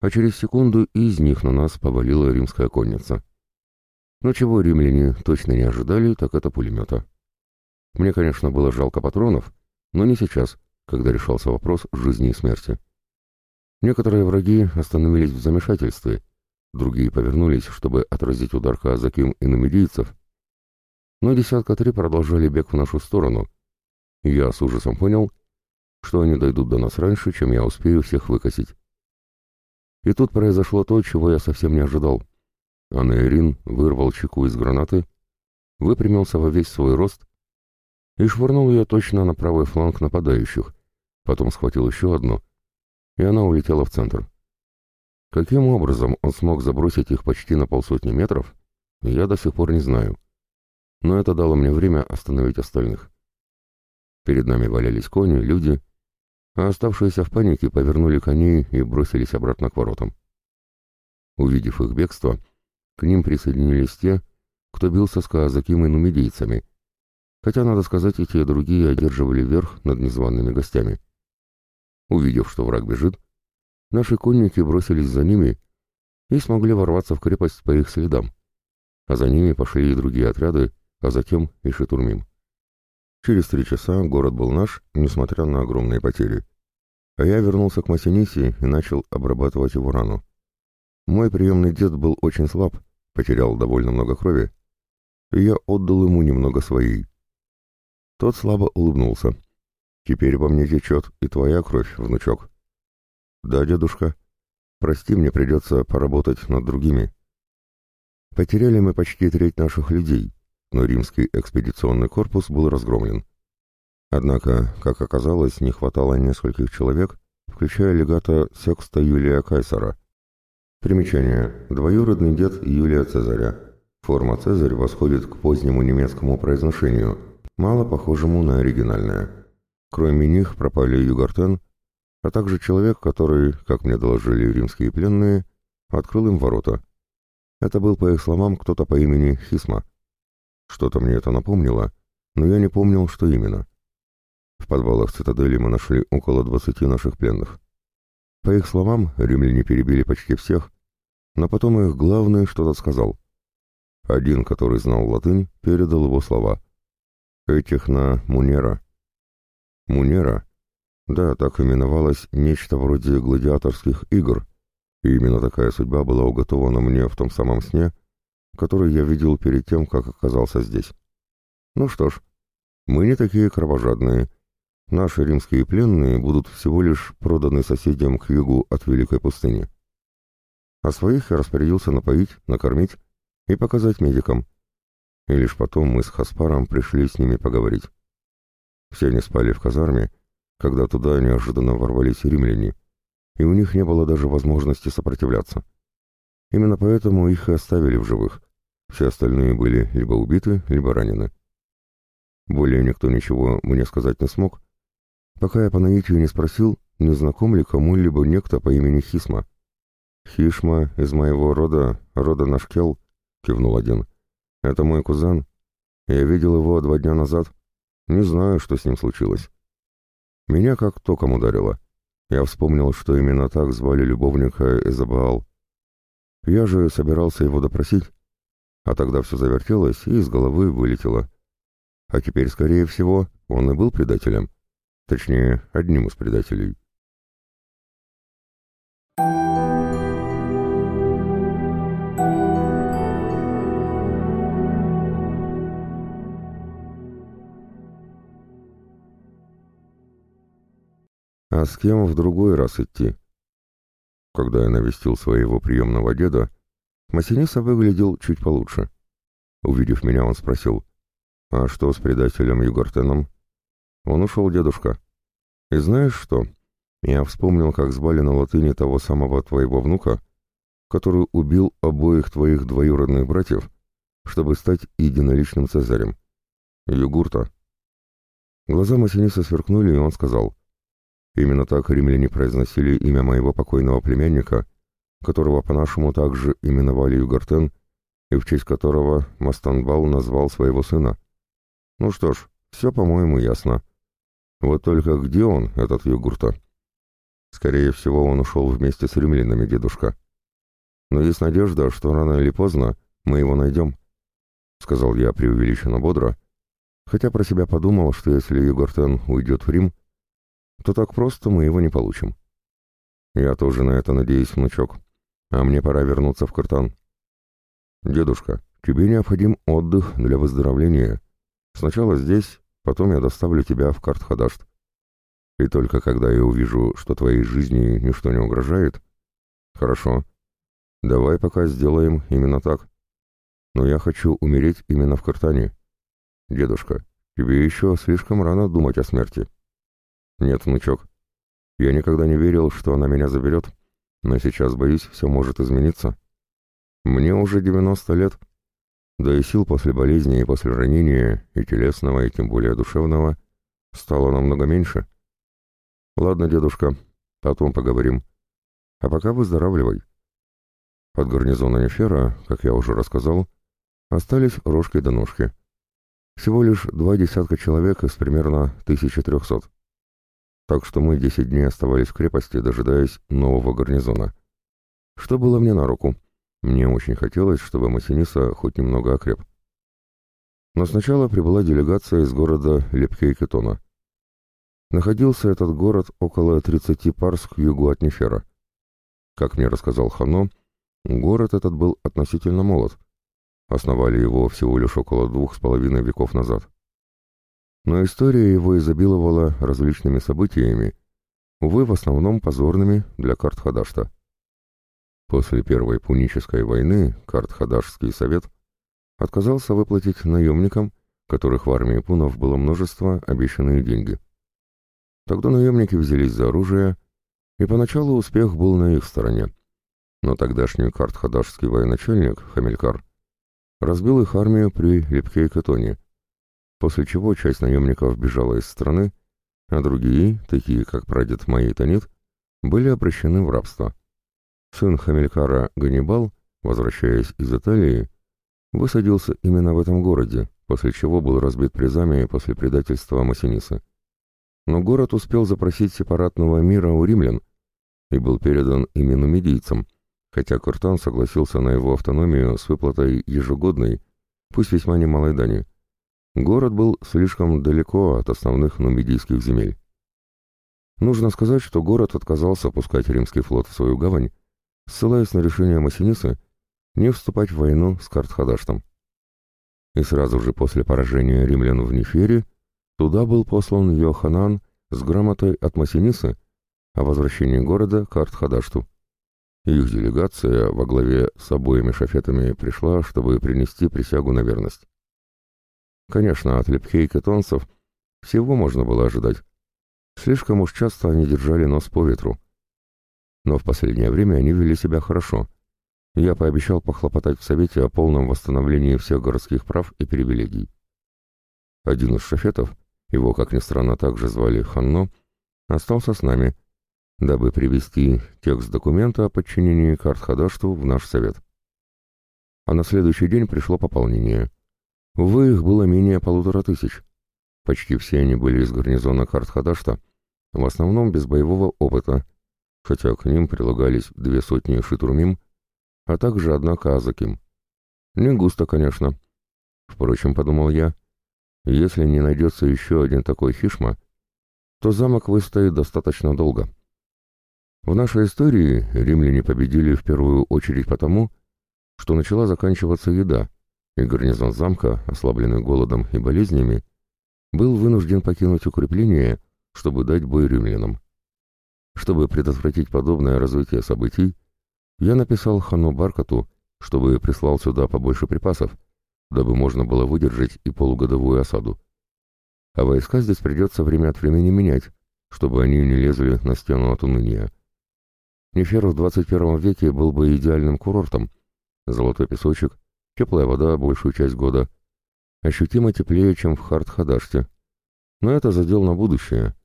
а через секунду из них на нас повалила римская конница. Но чего римляне точно не ожидали, так это пулемета. Мне, конечно, было жалко патронов, но не сейчас, когда решался вопрос жизни и смерти. Некоторые враги остановились в замешательстве, другие повернулись, чтобы отразить удар казаким и намедийцев, но десятка три продолжали бег в нашу сторону, я с ужасом понял, что они дойдут до нас раньше, чем я успею всех выкосить. И тут произошло то, чего я совсем не ожидал. Анаэрин вырвал чеку из гранаты, выпрямился во весь свой рост и швырнул ее точно на правый фланг нападающих, потом схватил еще одну, и она улетела в центр. Каким образом он смог забросить их почти на полсотни метров, я до сих пор не знаю. Но это дало мне время остановить остальных. Перед нами валялись кони, люди, а оставшиеся в панике повернули коней и бросились обратно к воротам. Увидев их бегство, к ним присоединились те, кто бился с казаким и нумидийцами, хотя, надо сказать, и те и другие одерживали верх над незваными гостями. Увидев, что враг бежит, наши конники бросились за ними и смогли ворваться в крепость по их следам, а за ними пошли и другие отряды, а затем и Шитурмим. Через три часа город был наш, несмотря на огромные потери. А я вернулся к Масиниси и начал обрабатывать его рану. Мой приемный дед был очень слаб, потерял довольно много крови, и я отдал ему немного своей. Тот слабо улыбнулся. «Теперь во мне течет и твоя кровь, внучок». «Да, дедушка. Прости, мне придется поработать над другими». Потеряли мы почти треть наших людей, но римский экспедиционный корпус был разгромлен. Однако, как оказалось, не хватало нескольких человек, включая легата Секста Юлия Кайсара. Примечание. Двоюродный дед Юлия Цезаря. Форма «Цезарь» восходит к позднему немецкому произношению, мало похожему на оригинальное. Кроме них пропали Югартен, а также человек, который, как мне доложили римские пленные, открыл им ворота. Это был, по их словам, кто-то по имени Хисма. Что-то мне это напомнило, но я не помнил, что именно. В подвалах цитадели мы нашли около двадцати наших пленных. По их словам, римляне перебили почти всех, но потом их главный что-то сказал. Один, который знал латынь, передал его слова. Этих на Мунера. Мунера? Да, так именовалось нечто вроде гладиаторских игр, и именно такая судьба была уготована мне в том самом сне, который я видел перед тем, как оказался здесь. Ну что ж, мы не такие кровожадные. Наши римские пленные будут всего лишь проданы соседям к югу от Великой пустыни. А своих я распорядился напоить, накормить и показать медикам. И лишь потом мы с Хаспаром пришли с ними поговорить. Все они спали в казарме, когда туда неожиданно ворвались римляне, и у них не было даже возможности сопротивляться. Именно поэтому их и оставили в живых, все остальные были либо убиты, либо ранены. Более никто ничего мне сказать не смог, пока я по наитию не спросил, не знаком ли кому-либо некто по имени Хисма. «Хишма из моего рода, рода Нашкел», — кивнул один. «Это мой кузен. Я видел его два дня назад. Не знаю, что с ним случилось». Меня как током ударило. Я вспомнил, что именно так звали любовника Эзабаал. Я же собирался его допросить, а тогда все завертелось и из головы вылетело. А теперь, скорее всего, он и был предателем. Точнее, одним из предателей. А с кем в другой раз идти? Когда я навестил своего приемного деда, Масиниса выглядел чуть получше. Увидев меня, он спросил, «А что с предателем Югартеном?» «Он ушел, дедушка. И знаешь что? Я вспомнил, как звали на латыни того самого твоего внука, который убил обоих твоих двоюродных братьев, чтобы стать единоличным цезарем. Югурта». Глаза Масиниса сверкнули, и он сказал, «Именно так римляне произносили имя моего покойного племянника, которого по-нашему также именовали Югартен, и в честь которого Мастанбал назвал своего сына. Ну что ж, все, по-моему, ясно. Вот только где он, этот Югурта? Скорее всего, он ушел вместе с римлянами, дедушка. Но есть надежда, что рано или поздно мы его найдем, — сказал я преувеличенно бодро, хотя про себя подумал, что если Югартен уйдет в Рим, то так просто мы его не получим. Я тоже на это надеюсь, внучок а мне пора вернуться в Картан. Дедушка, тебе необходим отдых для выздоровления. Сначала здесь, потом я доставлю тебя в Картхадашт. И только когда я увижу, что твоей жизни ничто не угрожает... Хорошо. Давай пока сделаем именно так. Но я хочу умереть именно в Картане. Дедушка, тебе еще слишком рано думать о смерти. Нет, внучок. Я никогда не верил, что она меня заберет Но сейчас, боюсь, все может измениться. Мне уже 90 лет, да и сил после болезни и после ранения, и телесного, и тем более душевного, стало намного меньше. Ладно, дедушка, потом поговорим. А пока выздоравливай. От гарнизона Нефера, как я уже рассказал, остались рожки до ножки. Всего лишь два десятка человек из примерно 1300. Так что мы 10 дней оставались в крепости, дожидаясь нового гарнизона. Что было мне на руку. Мне очень хотелось, чтобы Массиниса хоть немного окреп. Но сначала прибыла делегация из города Лепкейкетона. Находился этот город около 30 парс к югу от Нефера. Как мне рассказал Хано, город этот был относительно молод — Основали его всего лишь около двух с половиной веков назад. Но история его изобиловала различными событиями, увы, в основном позорными для Картхадашта. После Первой Пунической войны Картхадашский совет отказался выплатить наемникам, которых в армии пунов было множество, обещанные деньги. Тогда наемники взялись за оружие, и поначалу успех был на их стороне. Но тогдашний картхадашский военачальник, Хамилькар, разбил их армию при Лепке после чего часть наемников бежала из страны, а другие, такие как прадед моей Танит, были обращены в рабство. Сын Хамилькара Ганнибал, возвращаясь из Италии, высадился именно в этом городе, после чего был разбит призами после предательства Массиниса. Но город успел запросить сепаратного мира у римлян и был передан именно медийцам – хотя Куртан согласился на его автономию с выплатой ежегодной, пусть весьма немалой дани. Город был слишком далеко от основных нумидийских земель. Нужно сказать, что город отказался пускать римский флот в свою гавань, ссылаясь на решение Массинисы не вступать в войну с Картхадаштом. И сразу же после поражения римлян в Нефере туда был послан Йоханан с грамотой от Массинисы о возвращении города к. Их делегация во главе с обоими шафетами пришла, чтобы принести присягу на верность. Конечно, от лепхей кетонцев всего можно было ожидать. Слишком уж часто они держали нос по ветру. Но в последнее время они вели себя хорошо. Я пообещал похлопотать в Совете о полном восстановлении всех городских прав и привилегий. Один из шафетов, его, как ни странно, также звали Ханно, остался с нами — дабы привести текст документа о подчинении Картхадашту в наш совет. А на следующий день пришло пополнение. Увы, их было менее полутора тысяч. Почти все они были из гарнизона Картхадашта, в основном без боевого опыта, хотя к ним прилагались две сотни шитурмим, а также одна казаким. Не густо, конечно. Впрочем, подумал я, если не найдется еще один такой хишма, то замок выстоит достаточно долго. В нашей истории римляне победили в первую очередь потому, что начала заканчиваться еда, и гарнизон замка, ослабленный голодом и болезнями, был вынужден покинуть укрепление, чтобы дать бой римлянам. Чтобы предотвратить подобное развитие событий, я написал хану Баркату, чтобы прислал сюда побольше припасов, дабы можно было выдержать и полугодовую осаду. А войска здесь придется время от времени менять, чтобы они не лезли на стену от уныния. Нефер в 21 веке был бы идеальным курортом. Золотой песочек, теплая вода большую часть года. Ощутимо теплее, чем в Хартхадаште. Но это задел на будущее.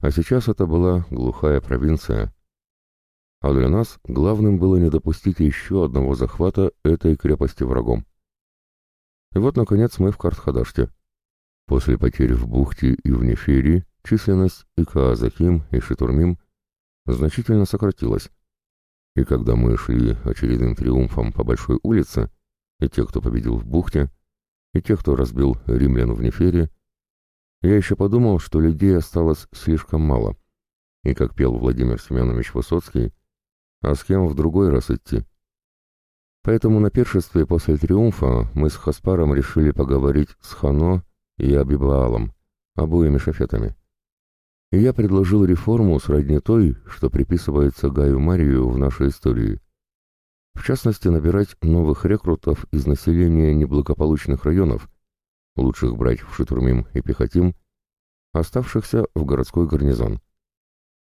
А сейчас это была глухая провинция. А для нас главным было не допустить еще одного захвата этой крепости врагом. И вот, наконец, мы в Картхадаште. После потерь в бухте и в Нефире численность и Каазахим, и Шитурмим значительно сократилась. И когда мы шли очередным триумфом по большой улице, и те, кто победил в бухте, и те, кто разбил римлян в Нефере, я еще подумал, что людей осталось слишком мало. И как пел Владимир Семенович Высоцкий, а с кем в другой раз идти? Поэтому на пиршестве после триумфа мы с Хаспаром решили поговорить с Хано и Абибаалом, обоими шафетами и я предложил реформу сродни той, что приписывается Гаю Марию в нашей истории. В частности, набирать новых рекрутов из населения неблагополучных районов, лучших брать в Шитурмим и Пехотим, оставшихся в городской гарнизон.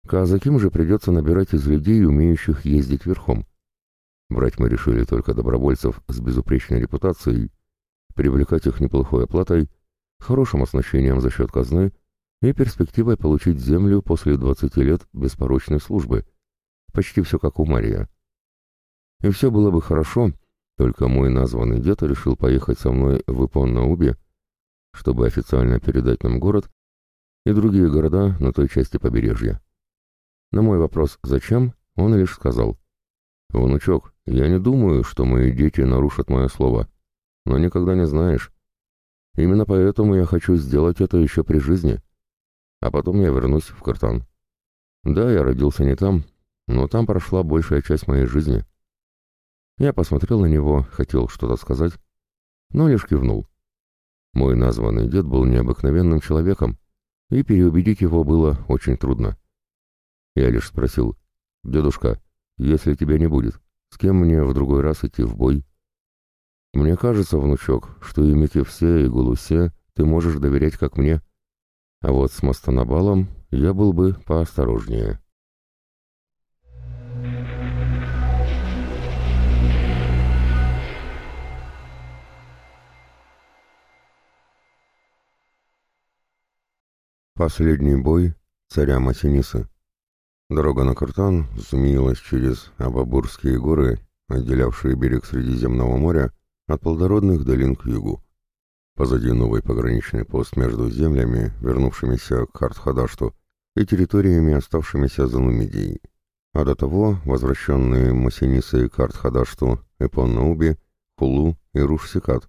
Казаким же придется набирать из людей, умеющих ездить верхом. Брать мы решили только добровольцев с безупречной репутацией, привлекать их неплохой оплатой, хорошим оснащением за счет казны и перспективой получить землю после 20 лет беспорочной службы. Почти все как у Мария. И все было бы хорошо, только мой названный дед решил поехать со мной в Ипон-на-Убе, чтобы официально передать нам город и другие города на той части побережья. На мой вопрос «Зачем?» он лишь сказал «Внучок, я не думаю, что мои дети нарушат мое слово, но никогда не знаешь. Именно поэтому я хочу сделать это еще при жизни, а потом я вернусь в Картан. Да, я родился не там, но там прошла большая часть моей жизни». Я посмотрел на него, хотел что-то сказать, но лишь кивнул. Мой названный дед был необыкновенным человеком, и переубедить его было очень трудно. Я лишь спросил, «Дедушка, если тебя не будет, с кем мне в другой раз идти в бой?» «Мне кажется, внучок, что и Микевсе, и Гулусе ты можешь доверять как мне, а вот с Мастанабалом я был бы поосторожнее». Последний бой царя Масинисы. Дорога на Картан змеилась через Абабурские горы, отделявшие берег Средиземного моря от плодородных долин к югу. Позади новый пограничный пост между землями, вернувшимися к Хартхадашту, и территориями, оставшимися за Нумидией. А до того возвращенные Масинисы к Хартхадашту, Эпон-Науби, Хулу и Руш-Секат,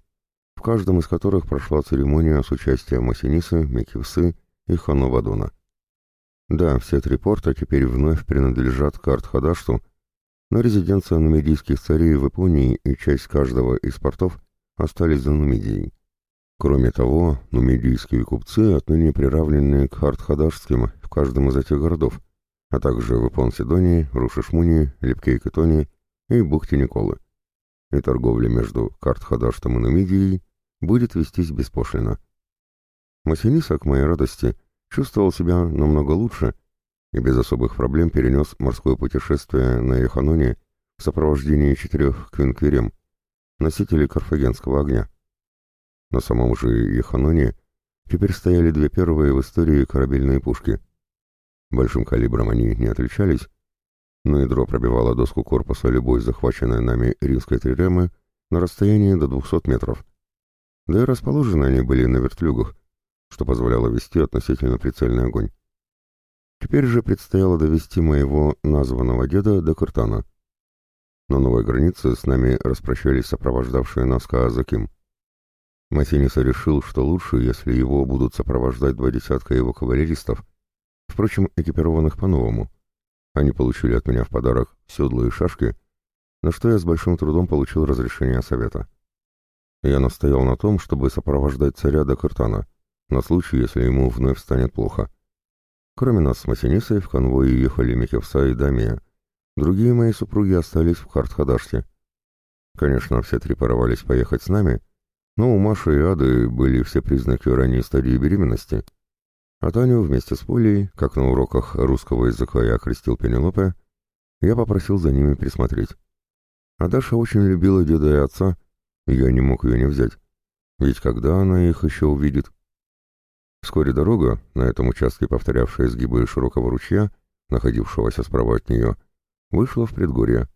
в каждом из которых прошла церемония с участием Масинисы, Мекивсы и Ханувадуна. Да, все три порта теперь вновь принадлежат Карт-Хадашту, но резиденция нумидийских царей в Японии и часть каждого из портов остались за Нумидией. Кроме того, нумидийские купцы отныне приравнены к хардхадашским в каждом из этих городов, а также в Япон-Сидонии, Рушишмуни, Лепкей-Катони и бухте Николы. И торговля между Картхадаштом и Нумидией будет вестись беспошлино. Масиниса, к моей радости, чувствовал себя намного лучше и без особых проблем перенес морское путешествие на Яханоне в сопровождении четырех квинквирем, носителей карфагенского огня. На самом же Яханоне теперь стояли две первые в истории корабельные пушки. Большим калибром они не отличались, но ядро пробивало доску корпуса любой захваченной нами римской триремы на расстоянии до 200 метров. Да и расположены они были на вертлюгах, что позволяло вести относительно прицельный огонь. Теперь же предстояло довести моего названного деда до Кыртана. На новой границе с нами распрощались сопровождавшие нас Каазаким. Масиниса решил, что лучше, если его будут сопровождать два десятка его кавалеристов, впрочем, экипированных по-новому. Они получили от меня в подарок седла и шашки, на что я с большим трудом получил разрешение совета. Я настоял на том, чтобы сопровождать царя до Кыртана — на случай, если ему вновь станет плохо. Кроме нас с Масинисой в конвое ехали Микевса и Дамия. Другие мои супруги остались в Хартхадаште. Конечно, все три порывались поехать с нами, но у Маши и Ады были все признаки ранней стадии беременности. А Таню вместе с Полей, как на уроках русского языка я окрестил Пенелопе, я попросил за ними присмотреть. А Даша очень любила деда и отца, я не мог ее не взять. Ведь когда она их еще увидит? Вскоре дорога, на этом участке повторявшая изгибы широкого ручья, находившегося справа от нее, вышла в предгорье.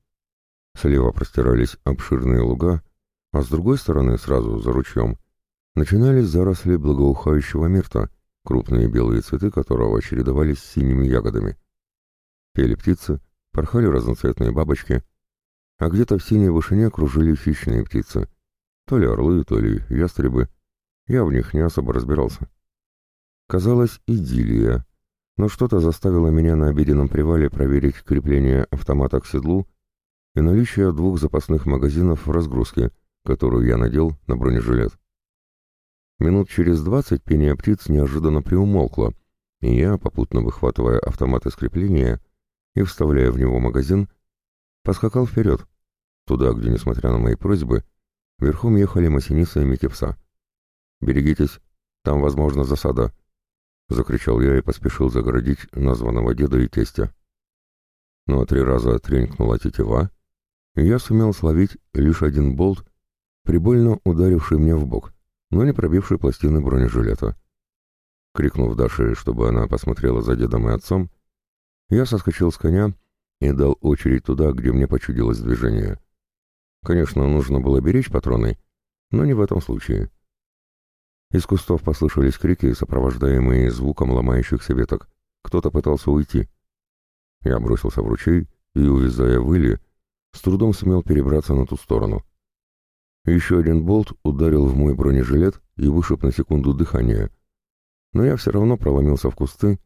Слева простирались обширные луга, а с другой стороны, сразу за ручьем, начинались заросли благоухающего мирта, крупные белые цветы которого чередовались с синими ягодами. Пели птицы, порхали разноцветные бабочки, а где-то в синей вышине кружили хищные птицы, то ли орлы, то ли ястребы. Я в них не особо разбирался. Казалось, идиллия, но что-то заставило меня на обеденном привале проверить крепление автомата к седлу и наличие двух запасных магазинов в разгрузке, которую я надел на бронежилет. Минут через двадцать пение птиц неожиданно приумолкло, и я, попутно выхватывая автомат из крепления и вставляя в него магазин, поскакал вперед, туда, где, несмотря на мои просьбы, верхом ехали Масиниса и Микевса. «Берегитесь, там, возможно, засада», — закричал я и поспешил загородить названного деда и тестя. Но ну, а три раза тренькнула тетива, и я сумел словить лишь один болт, прибольно ударивший мне в бок, но не пробивший пластины бронежилета. Крикнув Даше, чтобы она посмотрела за дедом и отцом, я соскочил с коня и дал очередь туда, где мне почудилось движение. Конечно, нужно было беречь патроны, но не в этом случае. Из кустов послышались крики, сопровождаемые звуком ломающихся веток. Кто-то пытался уйти. Я бросился в ручей и, увязая выли, с трудом сумел перебраться на ту сторону. Еще один болт ударил в мой бронежилет и вышиб на секунду дыхание. Но я все равно проломился в кусты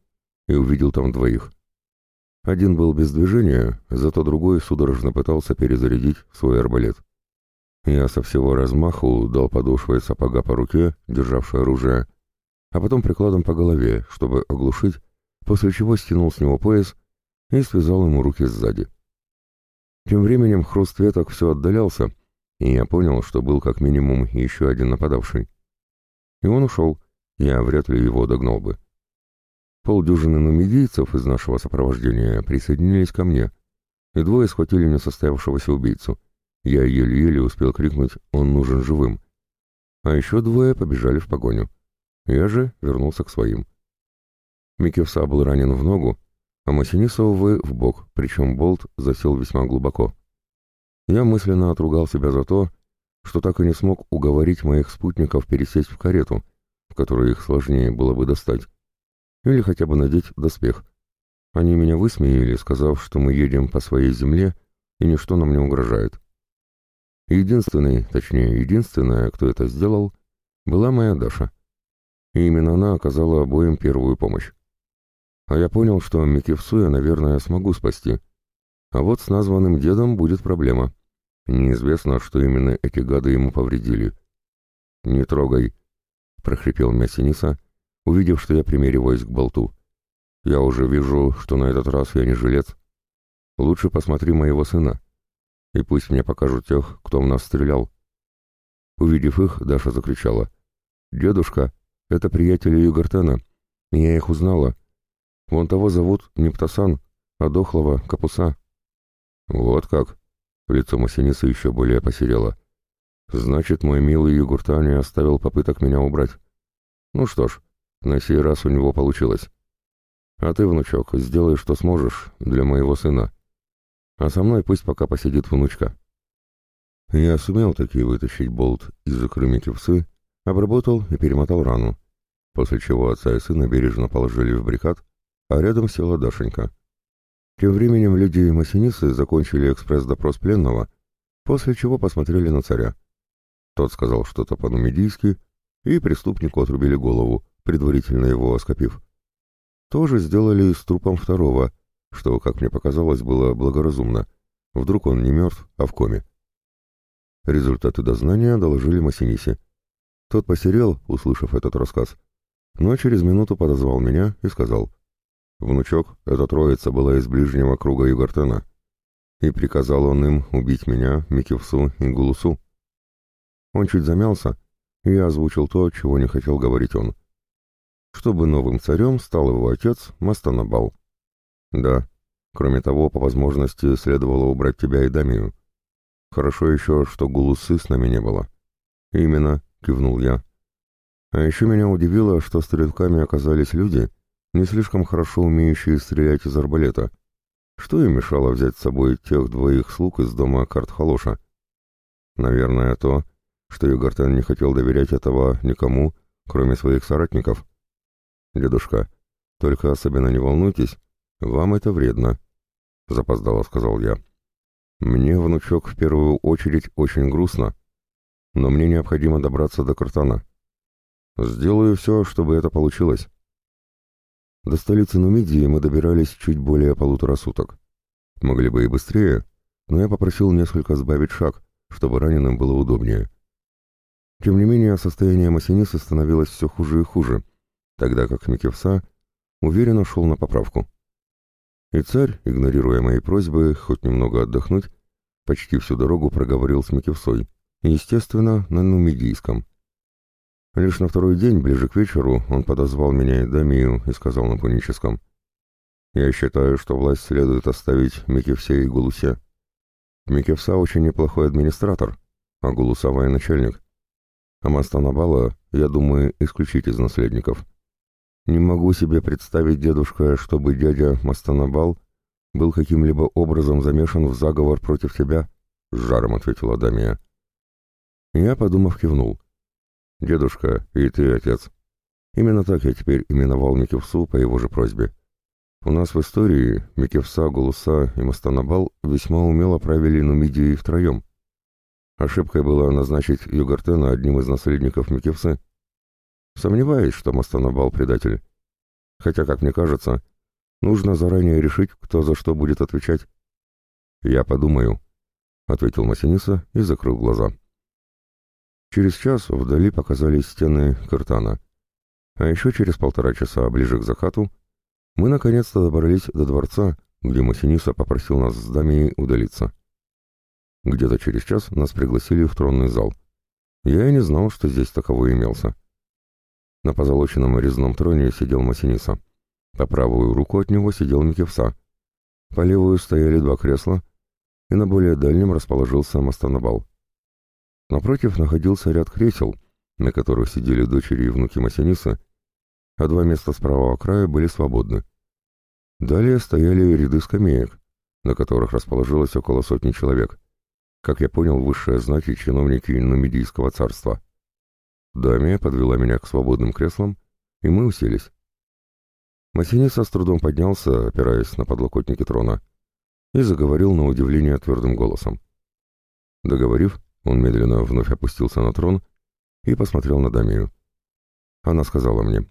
и увидел там двоих. Один был без движения, зато другой судорожно пытался перезарядить свой арбалет. Я со всего размаху дал подошвой сапога по руке, державшей оружие, а потом прикладом по голове, чтобы оглушить, после чего стянул с него пояс и связал ему руки сзади. Тем временем хруст веток все отдалялся, и я понял, что был как минимум еще один нападавший. И он ушел, я вряд ли его догнал бы. Полдюжины нумидийцев из нашего сопровождения присоединились ко мне, и двое схватили несостоявшегося убийцу. Я еле-еле успел крикнуть «Он нужен живым!» А еще двое побежали в погоню. Я же вернулся к своим. Микевса был ранен в ногу, а Масиниса, увы, в бок, причем болт засел весьма глубоко. Я мысленно отругал себя за то, что так и не смог уговорить моих спутников пересесть в карету, в которой их сложнее было бы достать, или хотя бы надеть доспех. Они меня высмеяли, сказав, что мы едем по своей земле, и ничто нам не угрожает. Единственный, точнее, единственная, кто это сделал, была моя Даша. И именно она оказала обоим первую помощь. А я понял, что Микевсу я, наверное, смогу спасти. А вот с названным дедом будет проблема. Неизвестно, что именно эти гады ему повредили. «Не трогай», — прохрипел Мясиниса, увидев, что я примериваюсь к болту. «Я уже вижу, что на этот раз я не жилец. Лучше посмотри моего сына, и пусть мне покажут тех, кто в нас стрелял». Увидев их, Даша закричала. «Дедушка, это приятели Югартена. Я их узнала. Вон того зовут не Птасан, а Дохлого Капуса». «Вот как?» Лицо Масинисы еще более посерело. «Значит, мой милый Югурта не оставил попыток меня убрать. Ну что ж, на сей раз у него получилось. А ты, внучок, сделай, что сможешь для моего сына. А со мной пусть пока посидит внучка». Я сумел таки вытащить болт из-за крымики псы, обработал и перемотал рану, после чего отца и сына бережно положили в брикад, а рядом села Дашенька. Тем временем люди и Массинисы закончили экспресс-допрос пленного, после чего посмотрели на царя. Тот сказал что-то по-нумидийски, и преступнику отрубили голову, предварительно его оскопив. Тоже сделали с трупом второго, что, как мне показалось, было благоразумно. Вдруг он не мертв, а в коме. Результаты дознания доложили Массинисе. Тот посерел, услышав этот рассказ, но через минуту подозвал меня и сказал — Внучок, эта троица была из ближнего круга Югартена, и приказал он им убить меня, Микевсу и Гулусу. Он чуть замялся, и я озвучил то, чего не хотел говорить он. Чтобы новым царем стал его отец Мастанабал. Да, кроме того, по возможности следовало убрать тебя и Дамию. Хорошо еще, что Гулусы с нами не было. Именно, кивнул я. А еще меня удивило, что стрелками оказались люди, не слишком хорошо умеющие стрелять из арбалета. Что им мешало взять с собой тех двоих слуг из дома Картхалоша? Наверное, то, что Югартен не хотел доверять этого никому, кроме своих соратников. «Дедушка, только особенно не волнуйтесь, вам это вредно», — запоздало сказал я. «Мне, внучок, в первую очередь очень грустно, но мне необходимо добраться до Картана. Сделаю все, чтобы это получилось». До столицы Нумидии мы добирались чуть более полутора суток. Могли бы и быстрее, но я попросил несколько сбавить шаг, чтобы раненым было удобнее. Тем не менее, состояние Масиниса становилось все хуже и хуже, тогда как Микевса уверенно шел на поправку. И царь, игнорируя мои просьбы хоть немного отдохнуть, почти всю дорогу проговорил с Микевсой, естественно, на нумидийском. Лишь на второй день, ближе к вечеру, он подозвал меня и Дамию и сказал на пуническом. «Я считаю, что власть следует оставить Микевсе и Гулусе. Микевса очень неплохой администратор, а Гулуса военачальник. А Мастанабала, я думаю, исключить из наследников. Не могу себе представить, дедушка, чтобы дядя Мастанабал был каким-либо образом замешан в заговор против тебя», — с жаром ответила Дамия. Я, подумав, кивнул. «Дедушка, и ты, отец». Именно так я теперь именовал Микевсу по его же просьбе. У нас в истории Микевса, Гулуса и Мастанабал весьма умело правили Нумидией втроем. Ошибкой было назначить Югартена одним из наследников Микевсы. Сомневаюсь, что Мастанабал предатель. Хотя, как мне кажется, нужно заранее решить, кто за что будет отвечать. «Я подумаю», — ответил Масиниса и закрыл глаза. Через час вдали показались стены Кыртана. А еще через полтора часа, ближе к закату, мы наконец-то добрались до дворца, где Масиниса попросил нас с Дамией удалиться. Где-то через час нас пригласили в тронный зал. Я и не знал, что здесь таковой имелся. На позолоченном резном троне сидел Масиниса. По правую руку от него сидел Микевса. По левую стояли два кресла, и на более дальнем расположился Мастанабал. Напротив находился ряд кресел, на которых сидели дочери и внуки Масяниса, а два места с правого края были свободны. Далее стояли ряды скамеек, на которых расположилось около сотни человек. Как я понял, высшая знать и чиновники Нумидийского царства. Дамия подвела меня к свободным креслам, и мы уселись. Масиниса с трудом поднялся, опираясь на подлокотники трона, и заговорил на удивление твердым голосом. Договорив, он медленно вновь опустился на трон и посмотрел на Дамию. Она сказала мне,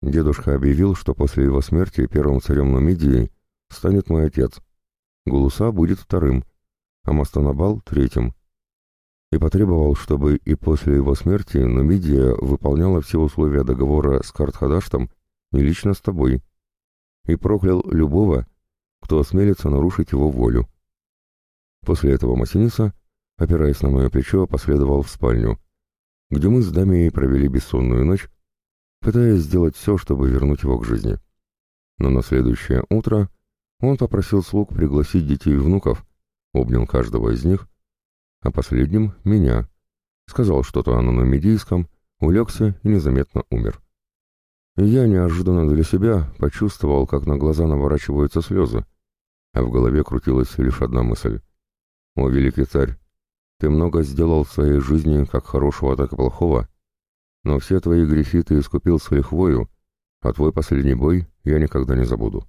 «Дедушка объявил, что после его смерти первым царем Нумидии станет мой отец. Гулуса будет вторым, а Мастанабал — третьим. И потребовал, чтобы и после его смерти Нумидия выполняла все условия договора с Картхадаштом и лично с тобой, и проклял любого, кто осмелится нарушить его волю. После этого Масиниса опираясь на мое плечо, последовал в спальню, где мы с Дамией провели бессонную ночь, пытаясь сделать все, чтобы вернуть его к жизни. Но на следующее утро он попросил слуг пригласить детей и внуков, обнял каждого из них, а последним — меня. Сказал что-то о наномедийском, улегся и незаметно умер. Я неожиданно для себя почувствовал, как на глаза наворачиваются слезы, а в голове крутилась лишь одна мысль. «О, великий царь, ты много сделал в своей жизни как хорошего, так и плохого, но все твои грехи ты искупил с лихвою, а твой последний бой я никогда не забуду.